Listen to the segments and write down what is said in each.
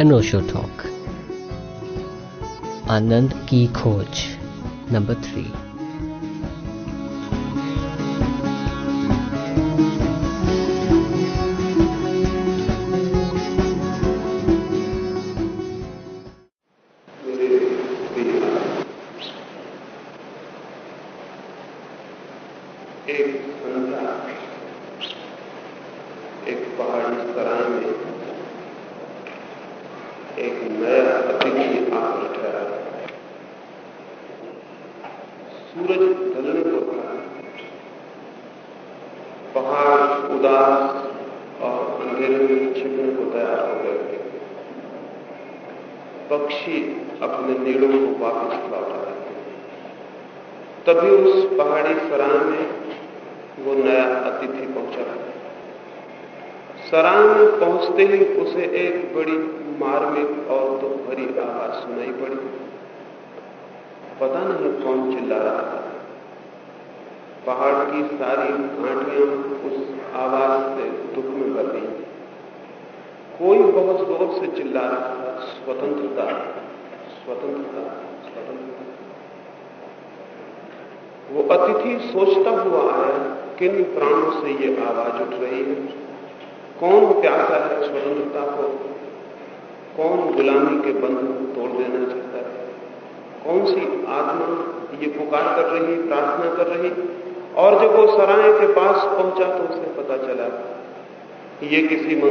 अनोशो talk आनंद की खोज number three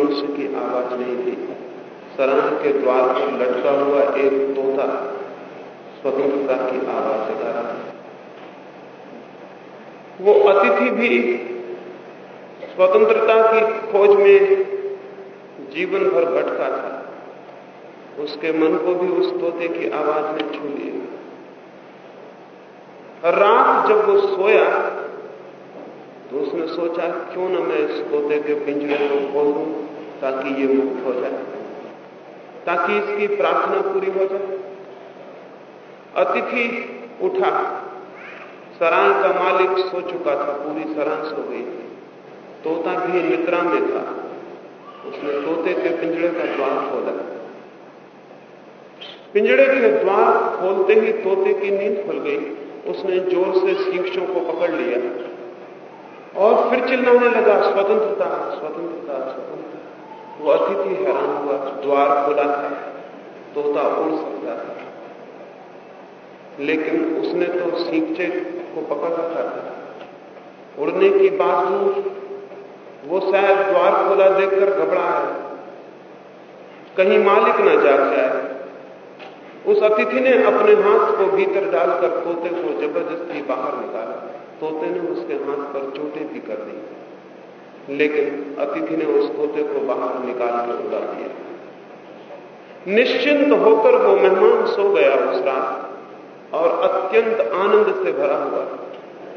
मनुष्य की आवाज़ नहीं थी। सराह के द्वार पर लटका हुआ एक तोता स्वतंत्रता की आवाज़ लगा रहा था। वो अतिथि भी स्वतंत्रता की खोज में जीवन भर भटका था। उसके मन को भी उस तोते की आवाज़ ने छू लिया। रात जब वो सोया तो उसने सोचा, क्यों ना मैं इस तोते के पिंजरे को खोल ताकि ये मुक्त हो जाए, ताकि इसकी प्रार्थना पूरी हो जाए। अतिथि उठा सराय का मालिक सो चुका था, पूरी सराय सो गई। थी तोता भी निद्रा में था। उसने तोते के पिंजड़े का द्वार खोला। पिंजड़े के द्वार खोलते ही तोते की नींद खुल गई। उसने ज़ोर से शिक्षों को पकड़ लिया। और फिर चिल्लाने लगा, स्वतंत्रता स्वतंत्रता स्वतंत्रता। वो अतिथि हैरान हुआ, द्वार खुला था, तोता उड़ सकता था। लेकिन उसने तो सींचे को पकड़ रखा था। उड़ने की बात दूर वो शायद द्वार खोला देखकर घबरा है। कहीं मालिक ना जाग जाए उस अतिथि ने अपने हाथ को भीतर डालकर तोते को ज़बरदस्ती बाहर निकाला। तोते ने उसके हाथ पर चोटें भी कर दी। लेकिन अतिथि ने उस तोते को बाहर निकाल कर उड़ा दिया। निश्चिंत होकर वो मेहमान सो गया उस रात, और अत्यंत आनंद से भरा हुआ।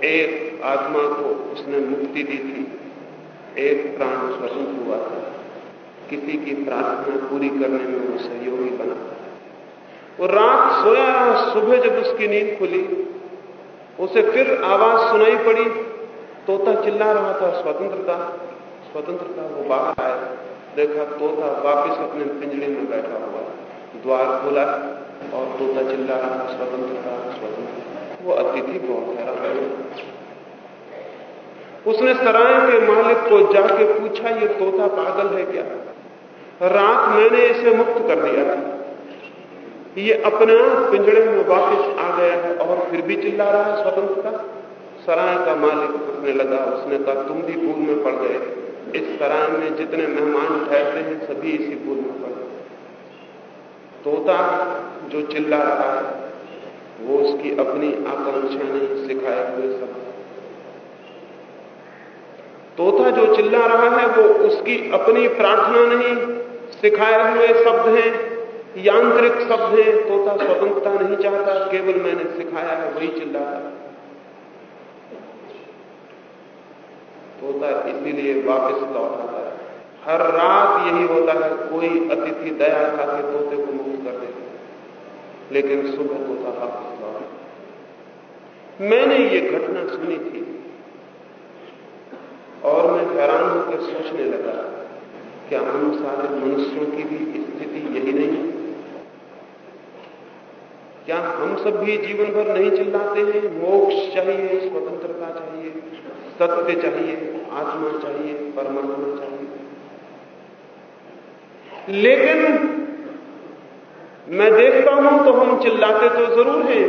एक आत्मा को उसने मुक्ति दी थी। एक प्राण स्वतंत्र हुआ था। किसी की प्रार्थना पूरी करने में वो सहयोगी बना। वो रात सोया, सुबह जब उसकी नींद खुली, उसे फिर आवाज़ सुनाई पड़ी तोता चिल्ला रहा था, स्वतंत्रता स्वतंत्रता वो बाहर आया। देखा तोता वापस अपने पिंजड़े में बैठा हुआ। द्वार खोला और तोता चिल्ला रहा स्वतंत्रता स्वतंत्रता। वो अतिथि बहुत हैरान उसने सराय के मालिक को जाके पूछा, ये तोता पागल है क्या? रात मैंने इसे मुक्त कर दिया था। ये अपने पिंजड़े में वापस आ गया है और फिर भी चिल्ला रहा है, स्वतंत्रता? सराय का मालिक उठने लगा। उसने कहा, तुम भी भूल में पड़ गए। इस सराय में जितने मेहमान ठहरते हैं, सभी इसी भूल में पड़ गए। तोता जो चिल्ला रहा है, वो उसकी अपनी आकांक्षा नहीं सिखाए हुए शब्द तोता जो चिल्ला रहा है, वो उसकी अपनी प्रार्थना नहीं सिखाए हुए शब्द हैं, यांत्रिक शब्द हैं। तोता स्वतंत्रता नहीं चाहता, केवल मैंने सिखाया है, वही चिल्लाता तोता इसीलिए वापस लौट आता है। हर रात यही होता है, कोई अतिथि दया खा के तोते को मुक्त कर देते लेकिन सुबह तोता वापस लौट मैंने ये घटना सुनी थी, और मैं हैरान होकर सोचने लगा क्या हम सारे मनुष्यों की भी स्थिति यही नहीं है। क्या हम सब भी जीवन भर नहीं चिल्लाते हैं? मोक्ष चाहिए, स्वतंत्रता चाहिए, सत्य चाहिए, आत्मा चाहिए, परमात्मा चाहिए। लेकिन मैं देखता हूँ तो हम चिल्लाते तो ज़रूर हैं,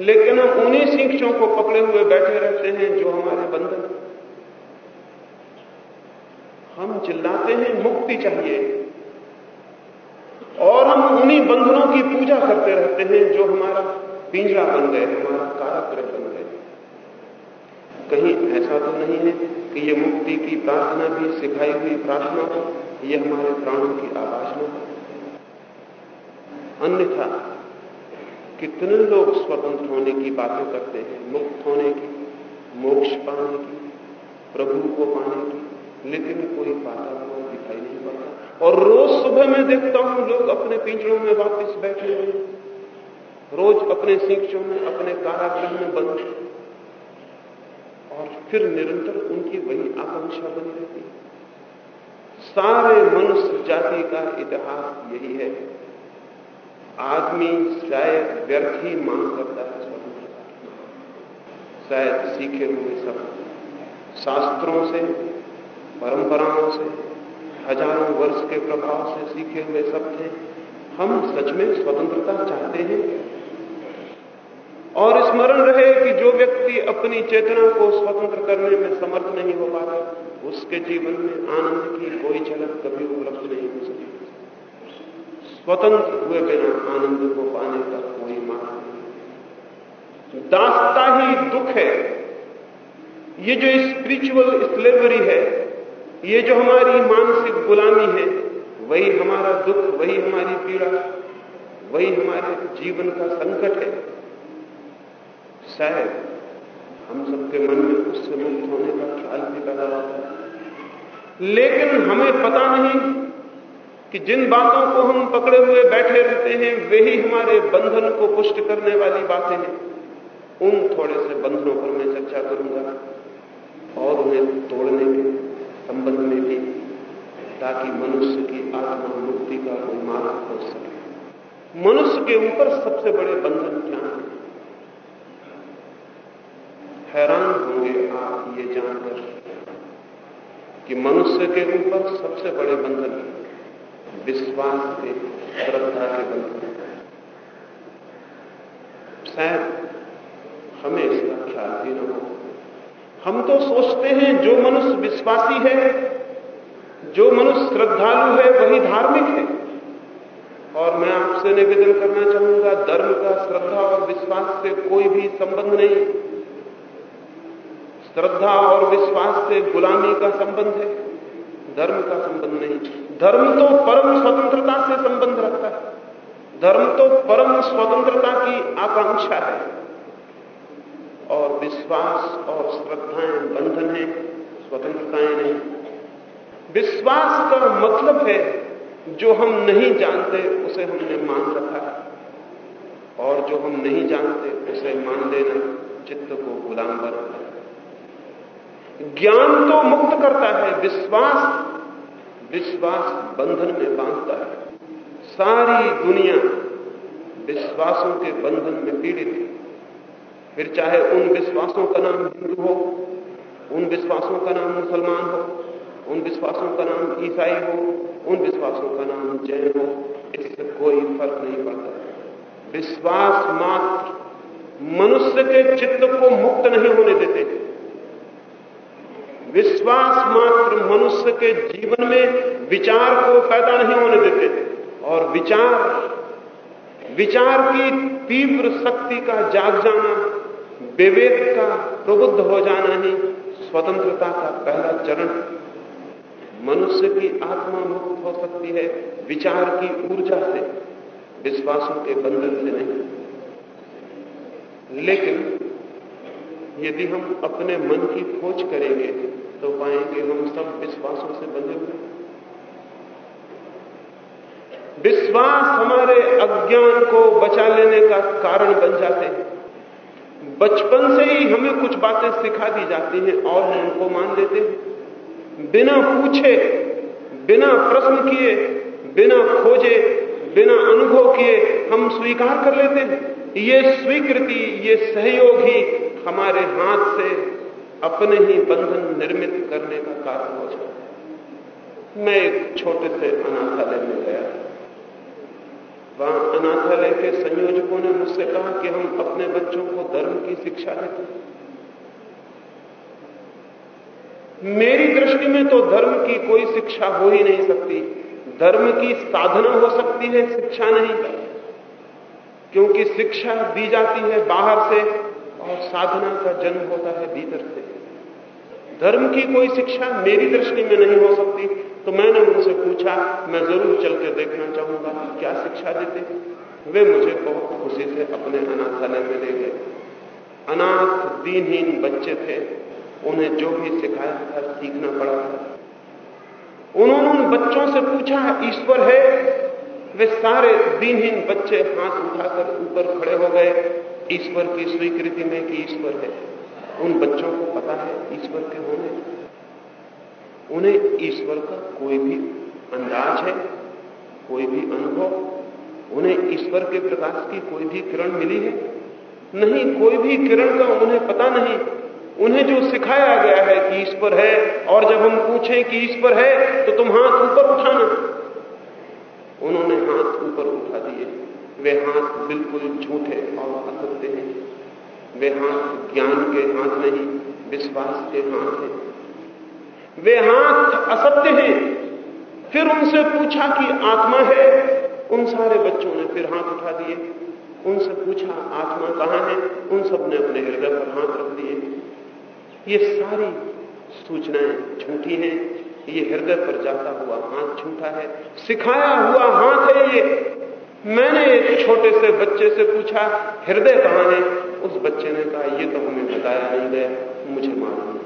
लेकिन हम उन्हीं शिक्षों को पकड़े हुए बैठे रहते हैं जो हमारे बंधन हम चिल्लाते हैं, मुक्ति चाहिए। उन्हीं बंधनों की पूजा करते रहते हैं जो हमारा पिंजरा बन गए, हमारा कारागृह बन गए। कहीं ऐसा तो नहीं है कि ये मुक्ति की प्रार्थना भी, सिखाई हुई प्रार्थना हो ये हमारे प्राणों की आवाज़ न हो। अन्यथा, कितने लोग स्वतंत्र होने की बातें करते हैं, मुक्त होने की, मोक्ष पाने की, प्रभु को पाने की, लेकिन कोई पाता हुआ दिखाई नहीं पड़ता। और रोज सुबह मैं देखता हूँ लोग अपने पिंजरों में वापस बैठे हुए रोज अपने शिक्षों में, अपने कारागृह में बंद और फिर निरंतर उनकी वही आकांक्षा बनी रहती है। सारे मनुष्य, जाति का इतिहास यही है। आदमी शायद व्यर्थ ही मांग करता है शायद सीखे हुए सब शास्त्रों से, परंपराओं से हज़ारों वर्ष के प्रभाव से सीखे हुए सब थे। हम सच में स्वतंत्रता चाहते हैं। और स्मरण रहे कि जो व्यक्ति अपनी चेतना को स्वतंत्र करने में समर्थ नहीं हो पाता, उसके जीवन में आनंद की कोई झलक कभी उपलब्ध नहीं हो सकती। स्वतंत्र हुए बिना आनंद को पाने का कोई मार्ग नहीं। दासता ही दुख है, ये जो स्पिरिचुअल स्लेवरी है ये जो हमारी मानसिक गुलामी है, वही हमारा दुख, वही हमारी पीड़ा, वही हमारे जीवन का संकट है। शायद हम सबके मन में उससे मुक्त होने का ख्याल भी पैदा होता है। लेकिन हमें पता नहीं कि जिन बातों को हम पकड़े हुए बैठे रहते हैं वही हमारे बंधन को पुष्ट करने वाली बातें हैं। उन थोड़े से बंधनों पर मैं चर्चा करूँगा और उन्हें तोड़ने के संबंध में भी, ताकि मनुष्य की आत्मा मुक्ति का कोई मार्ग खोज सके। मनुष्य के ऊपर सबसे बड़े बंधन क्या हैं? हैरान होंगे आप ये जानकर कि मनुष्य के ऊपर सबसे बड़े बंधन विश्वास के, श्रद्धा के बंधन शायद हमें इसका ख्याल भी न हो। हम तो सोचते हैं जो मनुष्य विश्वासी है, जो मनुष्य श्रद्धालु है, वही धार्मिक है। और मैं आपसे निवेदन करना चाहूँगा, धर्म का श्रद्धा और विश्वास से कोई भी संबंध नहीं। श्रद्धा और विश्वास से गुलामी का संबंध है, धर्म का संबंध नहीं। धर्म तो परम स्वतंत्रता से संबंध रखता है। धर्म तो परम स्वतंत्रता की आकांक्षा है। विश्वास और श्रद्धाएँ बंधन है, स्वतंत्रताएँ नहीं। विश्वास का मतलब है, जो हम नहीं जानते, उसे हमने मान रखा है। और जो हम नहीं जानते, उसे मान लेना चित्त को गुलाम बनाता ज्ञान तो मुक्त करता है, विश्वास विश्वास बंधन में बांधता है। सारी दुनिया विश्वासों के बंधन में पीड़ित है। फिर चाहे उन विश्वासों का नाम हिंदू हो, उन विश्वासों का नाम मुसलमान हो, उन विश्वासों का नाम ईसाई हो, उन विश्वासों का नाम जैन हो, इससे कोई फ़र्क नहीं पड़ता। विश्वास मात्र मनुष्य के चित्त को मुक्त नहीं होने देते। विश्वास मात्र मनुष्य के जीवन में विचार को पैदा नहीं होने देते। और विचार विचार की तीव्र शक्ति का जाग जाना विवेक का प्रबुद्ध हो जाना ही स्वतंत्रता का पहला चरण। मनुष्य की आत्मा मुक्त हो सकती है, विचार की ऊर्जा से, विश्वासों के बंधन से नहीं। लेकिन यदि हम अपने मन की खोज करेंगे तो पाएँगे हम सब विश्वासों से बंधे हुए विश्वास हमारे अज्ञान को बचा लेने का कारण बन जाते हैं। बचपन से ही हमें कुछ बातें सिखा दी जाती हैं और हम उनको मान लेते हैं। बिना पूछे, बिना प्रश्न किए, बिना खोजे, बिना अनुभव किए हम स्वीकार कर लेते हैं। ये स्वीकृति, ये सहयोग ही हमारे हाथ से अपने ही बंधन निर्मित करने का कारण हो जाता है। मैं एक छोटे से अनाथालय में गया वहाँ अनाथालय के संयोजकों ने मुझसे कहा कि हम अपने बच्चों को धर्म की शिक्षा देते मेरी दृष्टि में तो धर्म की कोई शिक्षा हो ही नहीं सकती। धर्म की साधना हो सकती है, शिक्षा नहीं क्योंकि शिक्षा दी जाती है बाहर से और साधना का जन्म होता है भीतर से। धर्म की कोई शिक्षा मेरी दृष्टि में नहीं हो सकती। तो मैंने उनसे पूछा, मैं ज़रूर चल के देखना चाहूँगा, क्या शिक्षा देते? वे मुझे बहुत खुशी से अपने अनाथालय में ले गए। अनाथ दीनहीन बच्चे थे, उन्हें जो भी सिखाया था सीखना पड़ा। था उन्होंने उन बच्चों से पूछा, ईश्वर है? वे सारे दिनहीन बच्चे हाथ उठाकर ऊपर खड़े हो गए, ईश्वर की स्वीकृति में कि ईश्वर है। उन बच्चों को पता है ईश्वर के होने। उन्हें ईश्वर का कोई भी अंदाज है, कोई भी अनुभव, उन्हें ईश्वर के प्रकाश की कोई भी किरण मिली है? नहीं, कोई भी किरण का उन्हें पता नहीं। उन्हें जो सिखाया गया है कि ईश्वर है, और जब हम पूछें कि ईश्वर है तो तुम हाथ ऊपर उठाना। उन्होंने हाथ ऊपर उठा दिए। वे हाथ बिल्कुल झूठे और असत्य हैं। वे हाथ ज्ञान के हाथ नहीं, विश्वास के हाथ हैं। वे हाथ असत्य हैं। फिर उनसे पूछा कि आत्मा है? उन सारे बच्चों ने फिर हाथ उठा दिए। उनसे पूछा, आत्मा कहाँ है? उन सबने अपने हृदय पर हाथ रख दिए। ये सारी सूचनाएँ झूठी हैं। ये हृदय पर जाता हुआ हाथ झूठा है। सिखाया हुआ हाथ है ये। मैंने एक छोटे से बच्चे से पूछा, हृदय कहाँ है? उस बच्चे ने कहा, ये तो हमें बताया नहीं गया। मुझे मालूम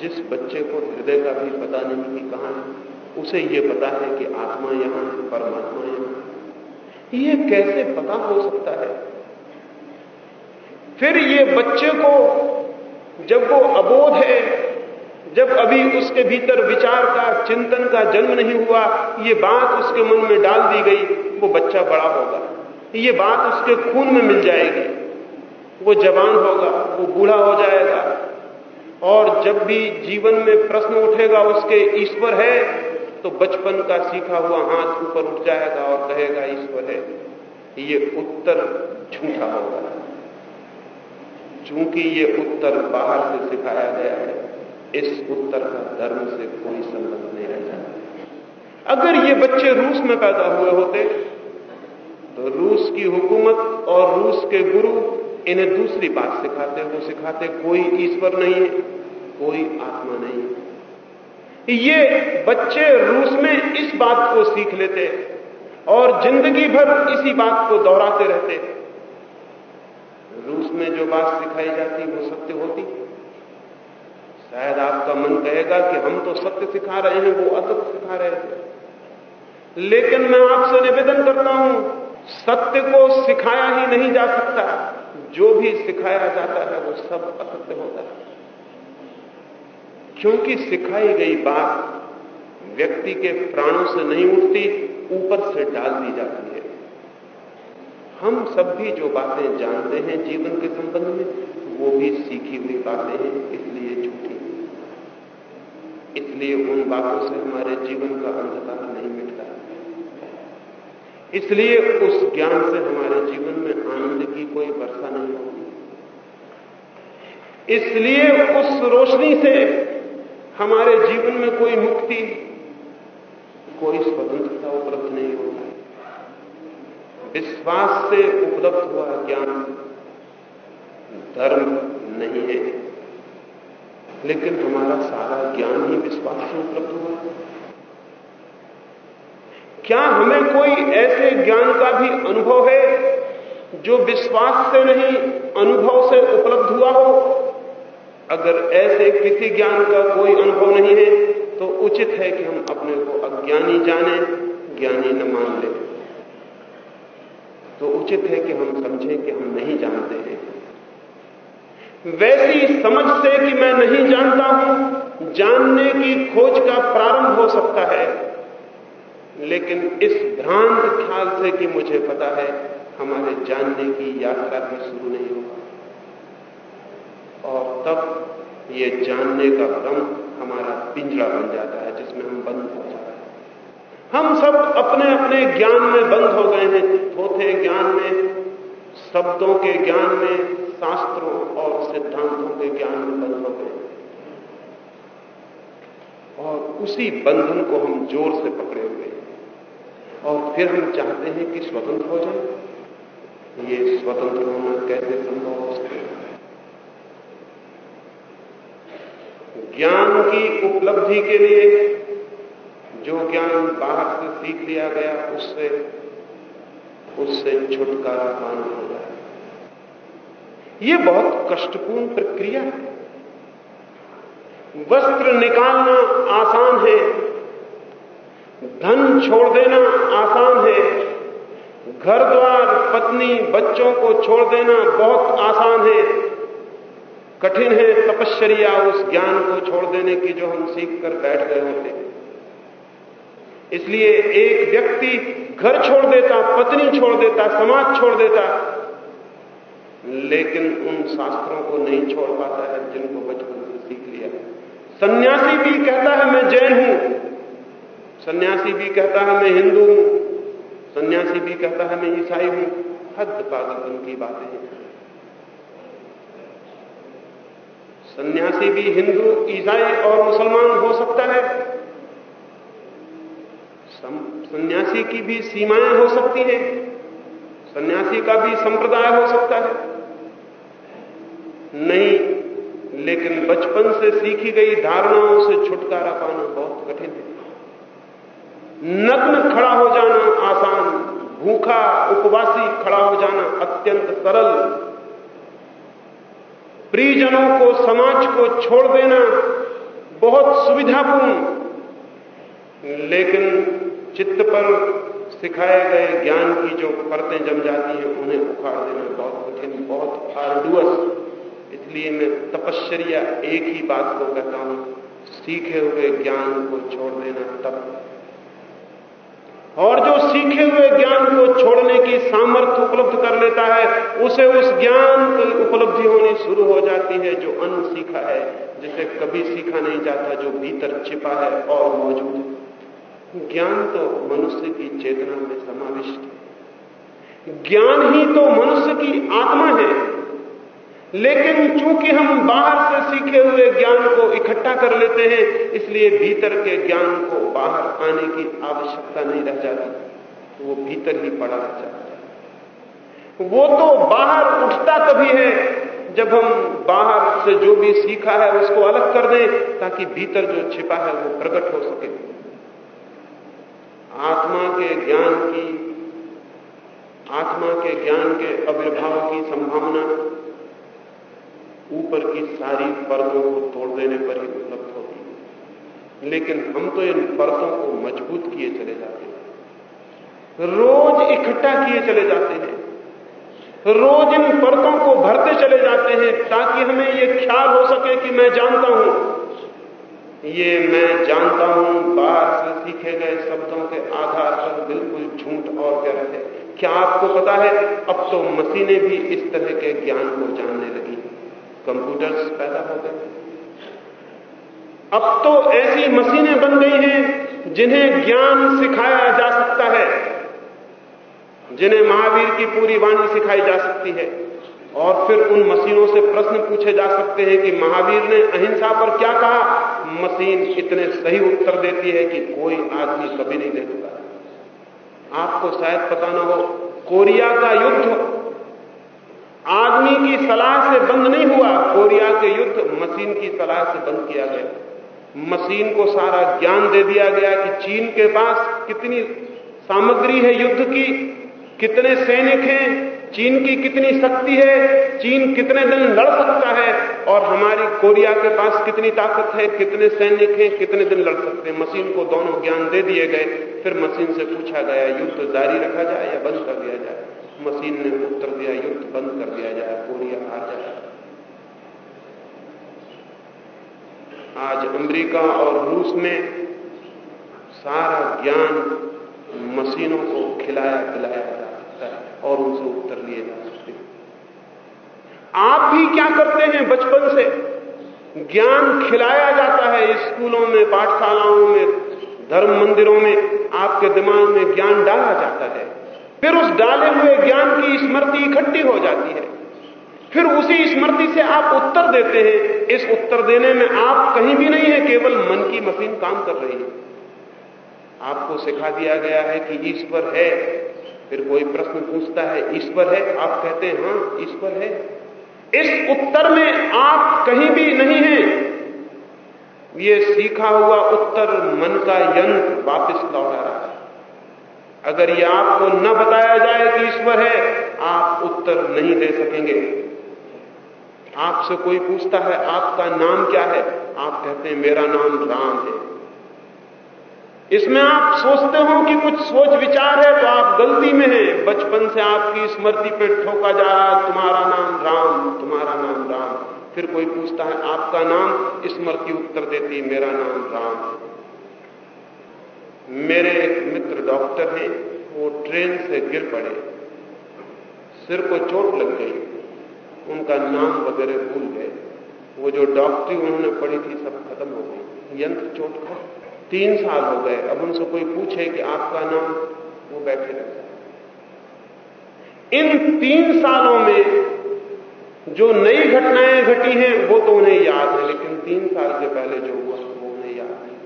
जिस बच्चे को हृदय का भी पता नहीं कि कहाँ है, उसे ये पता है कि आत्मा यहाँ है, परमात्मा यहाँ ये कैसे पता हो सकता है? फिर ये बच्चे को जब वो अबोध है, जब अभी उसके भीतर विचार का, चिंतन का जन्म नहीं हुआ, ये बात उसके मन में डाल दी गई, वो बच्चा बड़ा होगा। ये बात उसके खून में मिल जाएगी। वो जवान होगा, वो बूढ़ा हो जाएगा और जब भी जीवन में प्रश्न उठेगा उसके ईश्वर है तो बचपन का सीखा हुआ हाथ ऊपर उठ जाएगा और कहेगा, ईश्वर है। ये उत्तर झूठा होगा। चूँकि ये उत्तर बाहर से सिखाया गया है, इस उत्तर का धर्म से कोई संबंध नहीं रह जाता। अगर ये बच्चे रूस में पैदा हुए होते तो रूस की हुकूमत और रूस के गुरु इन्हें दूसरी बात सिखाते वो सिखाते कोई ईश्वर नहीं है, कोई आत्मा नहीं है। ये बच्चे रूस में इस बात को सीख लेते हैं और ज़िंदगी भर इसी बात को दोहराते रहते हैं। रूस में जो बात सिखाई जाती, वो सत्य होती। शायद आपका मन कहेगा कि हम तो सत्य सिखा रहे हैं, वो असत्य सिखा रहे थे। लेकिन मैं आपसे निवेदन करता हूँ, सत्य को सिखाया ही नहीं जा सकता। जो भी सिखाया जाता है, वो सब असत्य होता है। क्योंकि सिखाई गई बात व्यक्ति के प्राणों से नहीं उठती, ऊपर से डाल दी जाती है। हम सब भी जो बातें जानते हैं जीवन के संबंध में, वो भी सीखी हुई बातें हैं, इसलिए झूठी। इसलिए उन बातों से हमारे जीवन का अंधकार नहीं मिटता। इसलिए उस ज्ञान से हमारे जीवन में आनंद की कोई वर्षा नहीं होती। इसलिए उस रोशनी से हमारे जीवन में कोई मुक्ति, कोई स्वतंत्रता उपलब्ध नहीं होती। विश्वास से उपलब्ध हुआ ज्ञान धर्म नहीं है। लेकिन हमारा सारा ज्ञान ही विश्वास से उपलब्ध हुआ। क्या हमें कोई ऐसे ज्ञान का भी अनुभव है जो विश्वास से नहीं, अनुभव से उपलब्ध हुआ हो? अगर ऐसे किसी ज्ञान का कोई अनुभव नहीं है तो उचित है कि हम अपने को अज्ञानी जाने, ज्ञानी न मान ले। तो उचित है कि हम समझें कि हम नहीं जानते हैं। वैसी समझ से कि मैं नहीं जानता हूँ, जानने की खोज का प्रारंभ हो सकता है। लेकिन इस भ्रांत ख्याल से कि मुझे पता है, हमारे जानने की यात्रा भी शुरू नहीं होगा। और तब ये जानने का भ्रम हमारा पिंजरा बन जाता है, जिसमें हम बंद हो जाते हैं। हम सब अपने अपने ज्ञान में बंद हो गए हैं। थोथे ज्ञान में, शब्दों के ज्ञान में, शास्त्रों और सिद्धांतों के ज्ञान में बंद हो गए और उसी बंधन को हम ज़ोर से पकड़े हुए हैं। और फिर हम चाहते हैं कि स्वतंत्र हो जाए। ये स्वतंत्र होना कैसे संभव हो सकता ज्ञान की उपलब्धि के लिए जो ज्ञान बाहर से सीख लिया गया, उससे उससे छुटकारा पाना हो जाए। ये बहुत कष्टपूर्ण प्रक्रिया है। वस्त्र निकालना आसान है। धन छोड़ देना आसान है। घर द्वार, पत्नी, बच्चों को छोड़ देना बहुत आसान है। कठिन है तपश्चर्या उस ज्ञान को छोड़ देने की जो हम सीख कर बैठ गए होते इसलिए एक व्यक्ति घर छोड़ देता, पत्नी छोड़ देता, समाज छोड़ देता, लेकिन उन शास्त्रों को नहीं छोड़ पाता है जिनको बचपन से सीख लिया सन्यासी भी कहता है, मैं जैन हूँ। सन्यासी भी कहता है, मैं हिंदू हूँ। सन्यासी भी कहता है, मैं ईसाई हूँ। हद पागलपन की बातें हैं। सन्यासी भी हिंदू, ईसाई और मुसलमान हो सकता है। सन्यासी की भी सीमाएँ हो सकती हैं। सन्यासी का भी संप्रदाय हो सकता है। नहीं, लेकिन बचपन से सीखी गई धारणाओं से छुटकारा पाना बहुत कठिन है। नग्न खड़ा हो जाना आसान, भूखा, उपवासी खड़ा हो जाना अत्यंत सरल परिजनों को, समाज को छोड़ देना बहुत सुविधापूर्ण। लेकिन चित्त पर सिखाए गए ज्ञान की जो परतें जम जाती हैं, उन्हें उखाड़ देना बहुत कठिन, बहुत आर्डुअस इसलिए मैं तपश्चर्या एक ही बात को कहता हूँ, सीखे हुए ज्ञान को छोड़ देना तब और जो सीखे हुए ज्ञान को छोड़ने की सामर्थ्य उपलब्ध कर लेता है, उसे उस ज्ञान की उपलब्धि होनी शुरू हो जाती है जो अन सीखा है, जिसे कभी सीखा नहीं जाता, जो भीतर छिपा है और मौजूद है। ज्ञान तो मनुष्य की चेतना में समाविष्ट है। ज्ञान ही तो मनुष्य की आत्मा है। लेकिन चूँकि हम बाहर से सीखे हुए ज्ञान को इकट्ठा कर लेते हैं, इसलिए भीतर के ज्ञान को बाहर आने की आवश्यकता नहीं रह जाती वो भीतर ही पड़ा रह जाता है। वो तो बाहर उठता कभी है, जब हम बाहर से जो भी सीखा है उसको अलग कर दें, ताकि भीतर जो छिपा है वो प्रकट हो सके। आत्मा के ज्ञान की, आत्मा के ज्ञान के अविर्भाव की संभावना ऊपर की सारी परतों को तोड़ देने पर ही उपलब्ध होती है। लेकिन हम तो इन परतों को मज़बूत किए चले जाते हैं। रोज इकट्ठा किए चले जाते हैं। रोज इन परतों को भरते चले जाते हैं ताकि हमें यह ख्याल हो सके कि मैं जानता हूँ। ये मैं जानता हूँ, बाहर से सीखे गए शब्दों के आधार पर बिल्कुल झूठ और व्यर्थ है। क्या आपको पता है, अब तो मशीनें भी इस तरह के ज्ञान को जानने लगी। कंप्यूटर्स पैदा हो गए। अब तो ऐसी मशीनें बन गई हैं जिन्हें ज्ञान सिखाया जा सकता है, जिन्हें महावीर की पूरी वाणी सिखाई जा सकती है। और फिर उन मशीनों से प्रश्न पूछे जा सकते हैं कि महावीर ने अहिंसा पर क्या कहा? मशीन इतने सही उत्तर देती है कि कोई आदमी कभी नहीं दे सकता आपको शायद पता ना हो, कोरिया का युद्ध आदमी की सलाह से बंद नहीं हुआ। कोरिया के युद्ध मशीन की सलाह से बंद किया गया। मशीन को सारा ज्ञान दे दिया गया कि चीन के पास कितनी सामग्री है युद्ध की, कितने सैनिक हैं, चीन की कितनी शक्ति है, चीन कितने दिन लड़ सकता है, और हमारी कोरिया के पास कितनी ताकत है, कितने सैनिक हैं, कितने दिन लड़ सकते हैं। मशीन को दोनों ज्ञान दे दिए गए, फिर मशीन से पूछा गया, युद्ध जारी रखा जाए या बंद कर दिया जाए? मशीन ने उत्तर दिया, युद्ध बंद कर दिया जाए, कोरिया आ जाए। आज अमेरिका और रूस में सारा ज्ञान मशीनों को खिलाया, पिलाया जा सकता है और उनसे उत्तर लिए जा सकते हैं। आप भी क्या करते हैं बचपन से? ज्ञान खिलाया जाता है स्कूलों में, पाठशालाओं में, धर्म मंदिरों में, आपके दिमाग में ज्ञान डाला जाता है। फिर उस डाले हुए ज्ञान की स्मृति इकट्ठी हो जाती है। फिर उसी स्मृति से आप उत्तर देते हैं। इस उत्तर देने में आप कहीं भी नहीं है, केवल मन की मशीन काम कर रही है। आपको सिखा दिया गया है कि ईश्वर है। फिर कोई प्रश्न पूछता है, ईश्वर है? आप कहते हैं, हाँ, ईश्वर है। इस उत्तर में आप कहीं भी नहीं हैं। ये सीखा हुआ उत्तर मन का यंत्र वापस लौटा रहा अगर ये आपको न बताया जाए कि ईश्वर है, आप उत्तर नहीं दे सकेंगे। आपसे कोई पूछता है, आपका नाम क्या है? आप कहते हैं, मेरा नाम राम है। इसमें आप सोचते हो कि कुछ सोच विचार है तो आप गलती में हैं। बचपन से आपकी स्मृति पे ठोका जा रहा है, तुम्हारा नाम राम, तुम्हारा नाम राम। फिर कोई पूछता है, आपका नाम स्मृति उत्तर देती, मेरा नाम राम। मेरे एक मित्र डॉक्टर हैं, वो ट्रेन से गिर पड़े। सिर को चोट लग गई। उनका नाम वगैरह भूल गए। वो जो डॉक्टरी उन्होंने पढ़ी थी, सब खत्म हो गई। यंत्र चोट का तीन साल हो गए। अब उनसे कोई पूछे कि आपका नाम? वो बैठे रहते इन तीन सालों में जो नई घटनाएँ घटी हैं, वो तो उन्हें याद है, लेकिन तीन साल के पहले जो हुआ वो उन्हें याद नहीं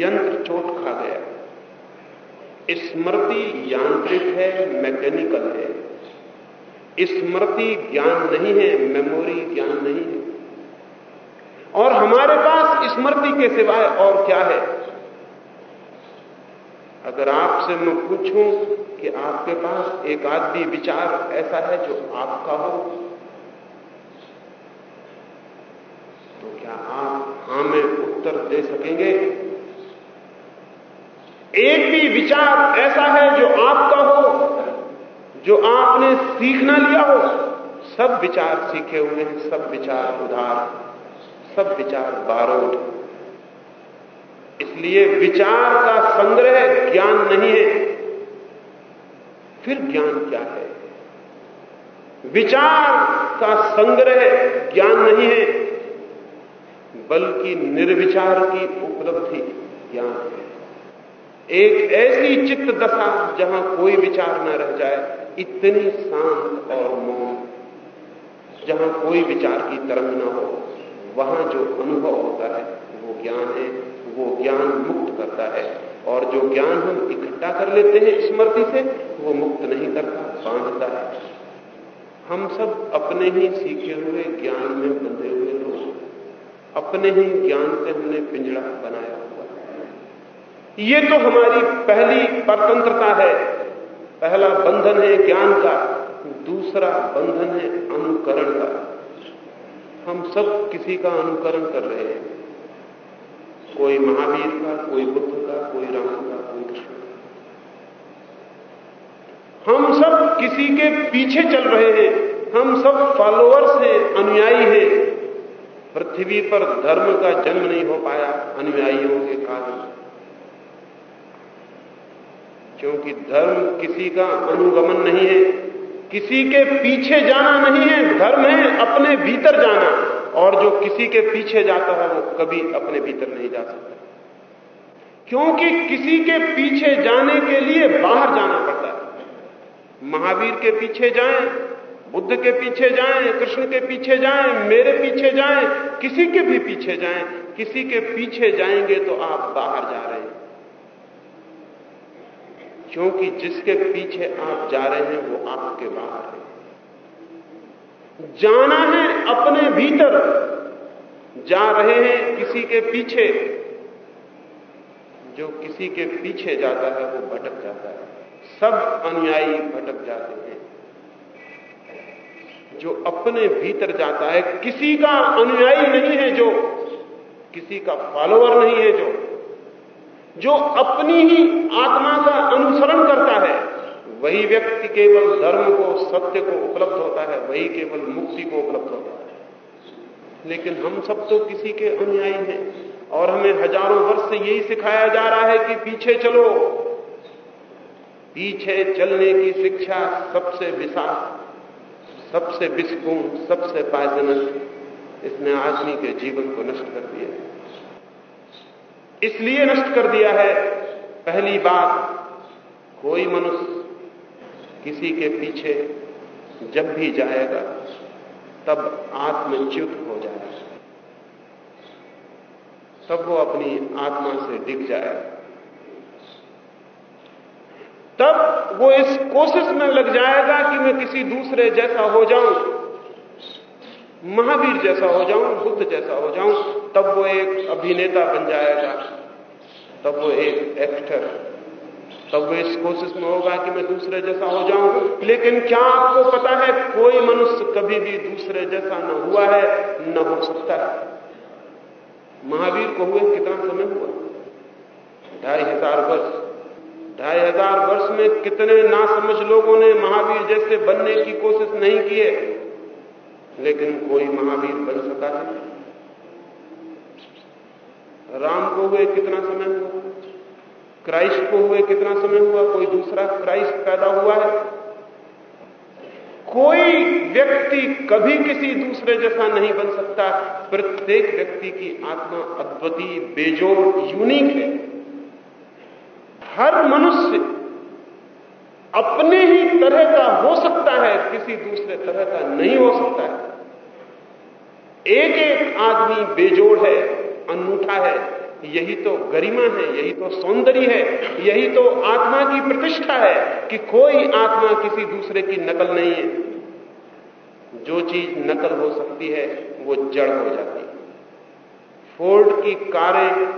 यंत्र चोट खा गया। स्मृति यांत्रिक है, मैकेनिकल है। स्मृति ज्ञान नहीं है, मेमोरी ज्ञान नहीं है। और हमारे पास स्मृति के सिवाय और क्या है? अगर आपसे मैं पूछूँ कि आपके पास एक आदमी विचार ऐसा है जो आपका हो तो क्या आप हाँ में उत्तर दे सकेंगे? एक भी विचार ऐसा है जो आपका हो, जो आपने सीखना लिया हो, सब विचार सीखे हुए हैं, सब विचार उधार, सब विचार बारोड इसलिए विचार का संग्रह ज्ञान नहीं है, फिर ज्ञान क्या है? विचार का संग्रह ज्ञान नहीं है, बल्कि निर्विचार की उपलब्धि ज्ञान है। एक ऐसी चित्त दशा जहाँ कोई विचार न रह जाए, इतनी शांत और मौन। जहाँ कोई विचार की तरंग न हो, वहाँ जो अनुभव होता है, वो ज्ञान है, वो ज्ञान मुक्त करता है। और जो ज्ञान हम इकट्ठा कर लेते हैं स्मृति से, वो मुक्त नहीं करता, बांधता है। हम सब अपने ही सीखे हुए, ज्ञान में बंधे हुए लोग। अपने ही ज्ञान से हमने पिंजड़ा बनाया। ये तो हमारी पहली परतंत्रता है। पहला बंधन है ज्ञान का, दूसरा बंधन है अनुकरण का। हम सब किसी का अनुकरण कर रहे हैं। कोई महावीर का, कोई बुद्ध का, कोई राम का, कोई कृष्ण का। हम सब किसी के पीछे चल रहे हैं। हम सब फॉलोअर्स हैं, अनुयायी हैं। पृथ्वी पर धर्म का जन्म नहीं हो पाया, अनुयायियों के कारण। क्योंकि धर्म किसी का अनुगमन नहीं है। किसी के पीछे जाना नहीं है। धर्म है अपने भीतर जाना। और जो किसी के पीछे जाता है, वो कभी अपने भीतर नहीं जा सकता। क्योंकि किसी के पीछे जाने के लिए बाहर जाना पड़ता है। महावीर के पीछे जाएँ, बुद्ध के पीछे जाएँ, कृष्ण के पीछे जाएँ, मेरे पीछे जाएँ, किसी के भी पीछे जाएँ, किसी के पीछे जाएँगे तो आप बाहर जा रहे हैं। क्योंकि जिसके पीछे आप जा रहे हैं, वो आपके बाहर है। जाना है अपने भीतर। जा रहे हैं किसी के पीछे। जो किसी के पीछे जाता है, वो भटक जाता है। सब अनुयायी भटक जाते हैं। जो अपने भीतर जाता है, किसी का अनुयायी नहीं है जो, किसी का फॉलोअर नहीं है जो। जो अपनी ही आत्मा का अनुसरण करता है, वही व्यक्ति केवल धर्म को, सत्य को उपलब्ध होता है, वही केवल मुक्ति को उपलब्ध होता है। लेकिन हम सब तो किसी के अनुयायी हैं, और हमें हज़ारों वर्ष से यही सिखाया जा रहा है कि पीछे चलो। पीछे चलने की शिक्षा सबसे विशाल, सबसे विस्पूर्ण सबसे पायजनक इसने आदमी के जीवन को नष्ट कर दिया है। इसलिए नष्ट कर दिया है। पहली बात, कोई मनुष्य किसी के पीछे जब भी जाएगा, तब आत्मच्युत हो जाएगा। तब वो अपनी आत्मा से डिग जाएगा। तब वो इस कोशिश में लग जाएगा कि मैं किसी दूसरे जैसा हो जाऊँ। महावीर जैसा हो जाऊँ, बुद्ध जैसा हो जाऊँ, तब वो एक अभिनेता बन जाएगा। तब वो एक एक्टर तब वो इस कोशिश में होगा कि मैं दूसरे जैसा हो जाऊँ। लेकिन क्या आपको पता है, कोई मनुष्य कभी भी दूसरे जैसा न हुआ है, न हो सकता है। महावीर को हुए कितना समय हुआ? ढाई हज़ार वर्ष। ढाई हज़ार वर्ष में कितने नासमझ लोगों ने महावीर जैसे बनने की कोशिश नहीं की है? लेकिन कोई महावीर बन सका है राम को हुए कितना समय हुआ? क्राइस्ट को हुए कितना समय हुआ? कोई दूसरा क्राइस्ट पैदा हुआ है? कोई व्यक्ति कभी किसी दूसरे जैसा नहीं बन सकता। प्रत्येक व्यक्ति की आत्मा अद्वितीय, बेजोड़ यूनिक है। हर मनुष्य अपने ही तरह का हो सकता है, किसी दूसरे तरह का नहीं हो सकता है। एक एक आदमी बेजोड़ है, अनूठा है, यही तो गरिमा है, यही तो सौंदर्य है, यही तो आत्मा की प्रतिष्ठा है कि कोई आत्मा किसी दूसरे की नकल नहीं है। जो चीज़ नकल हो सकती है, वो जड़ हो जाती है। फोर्ड की कारें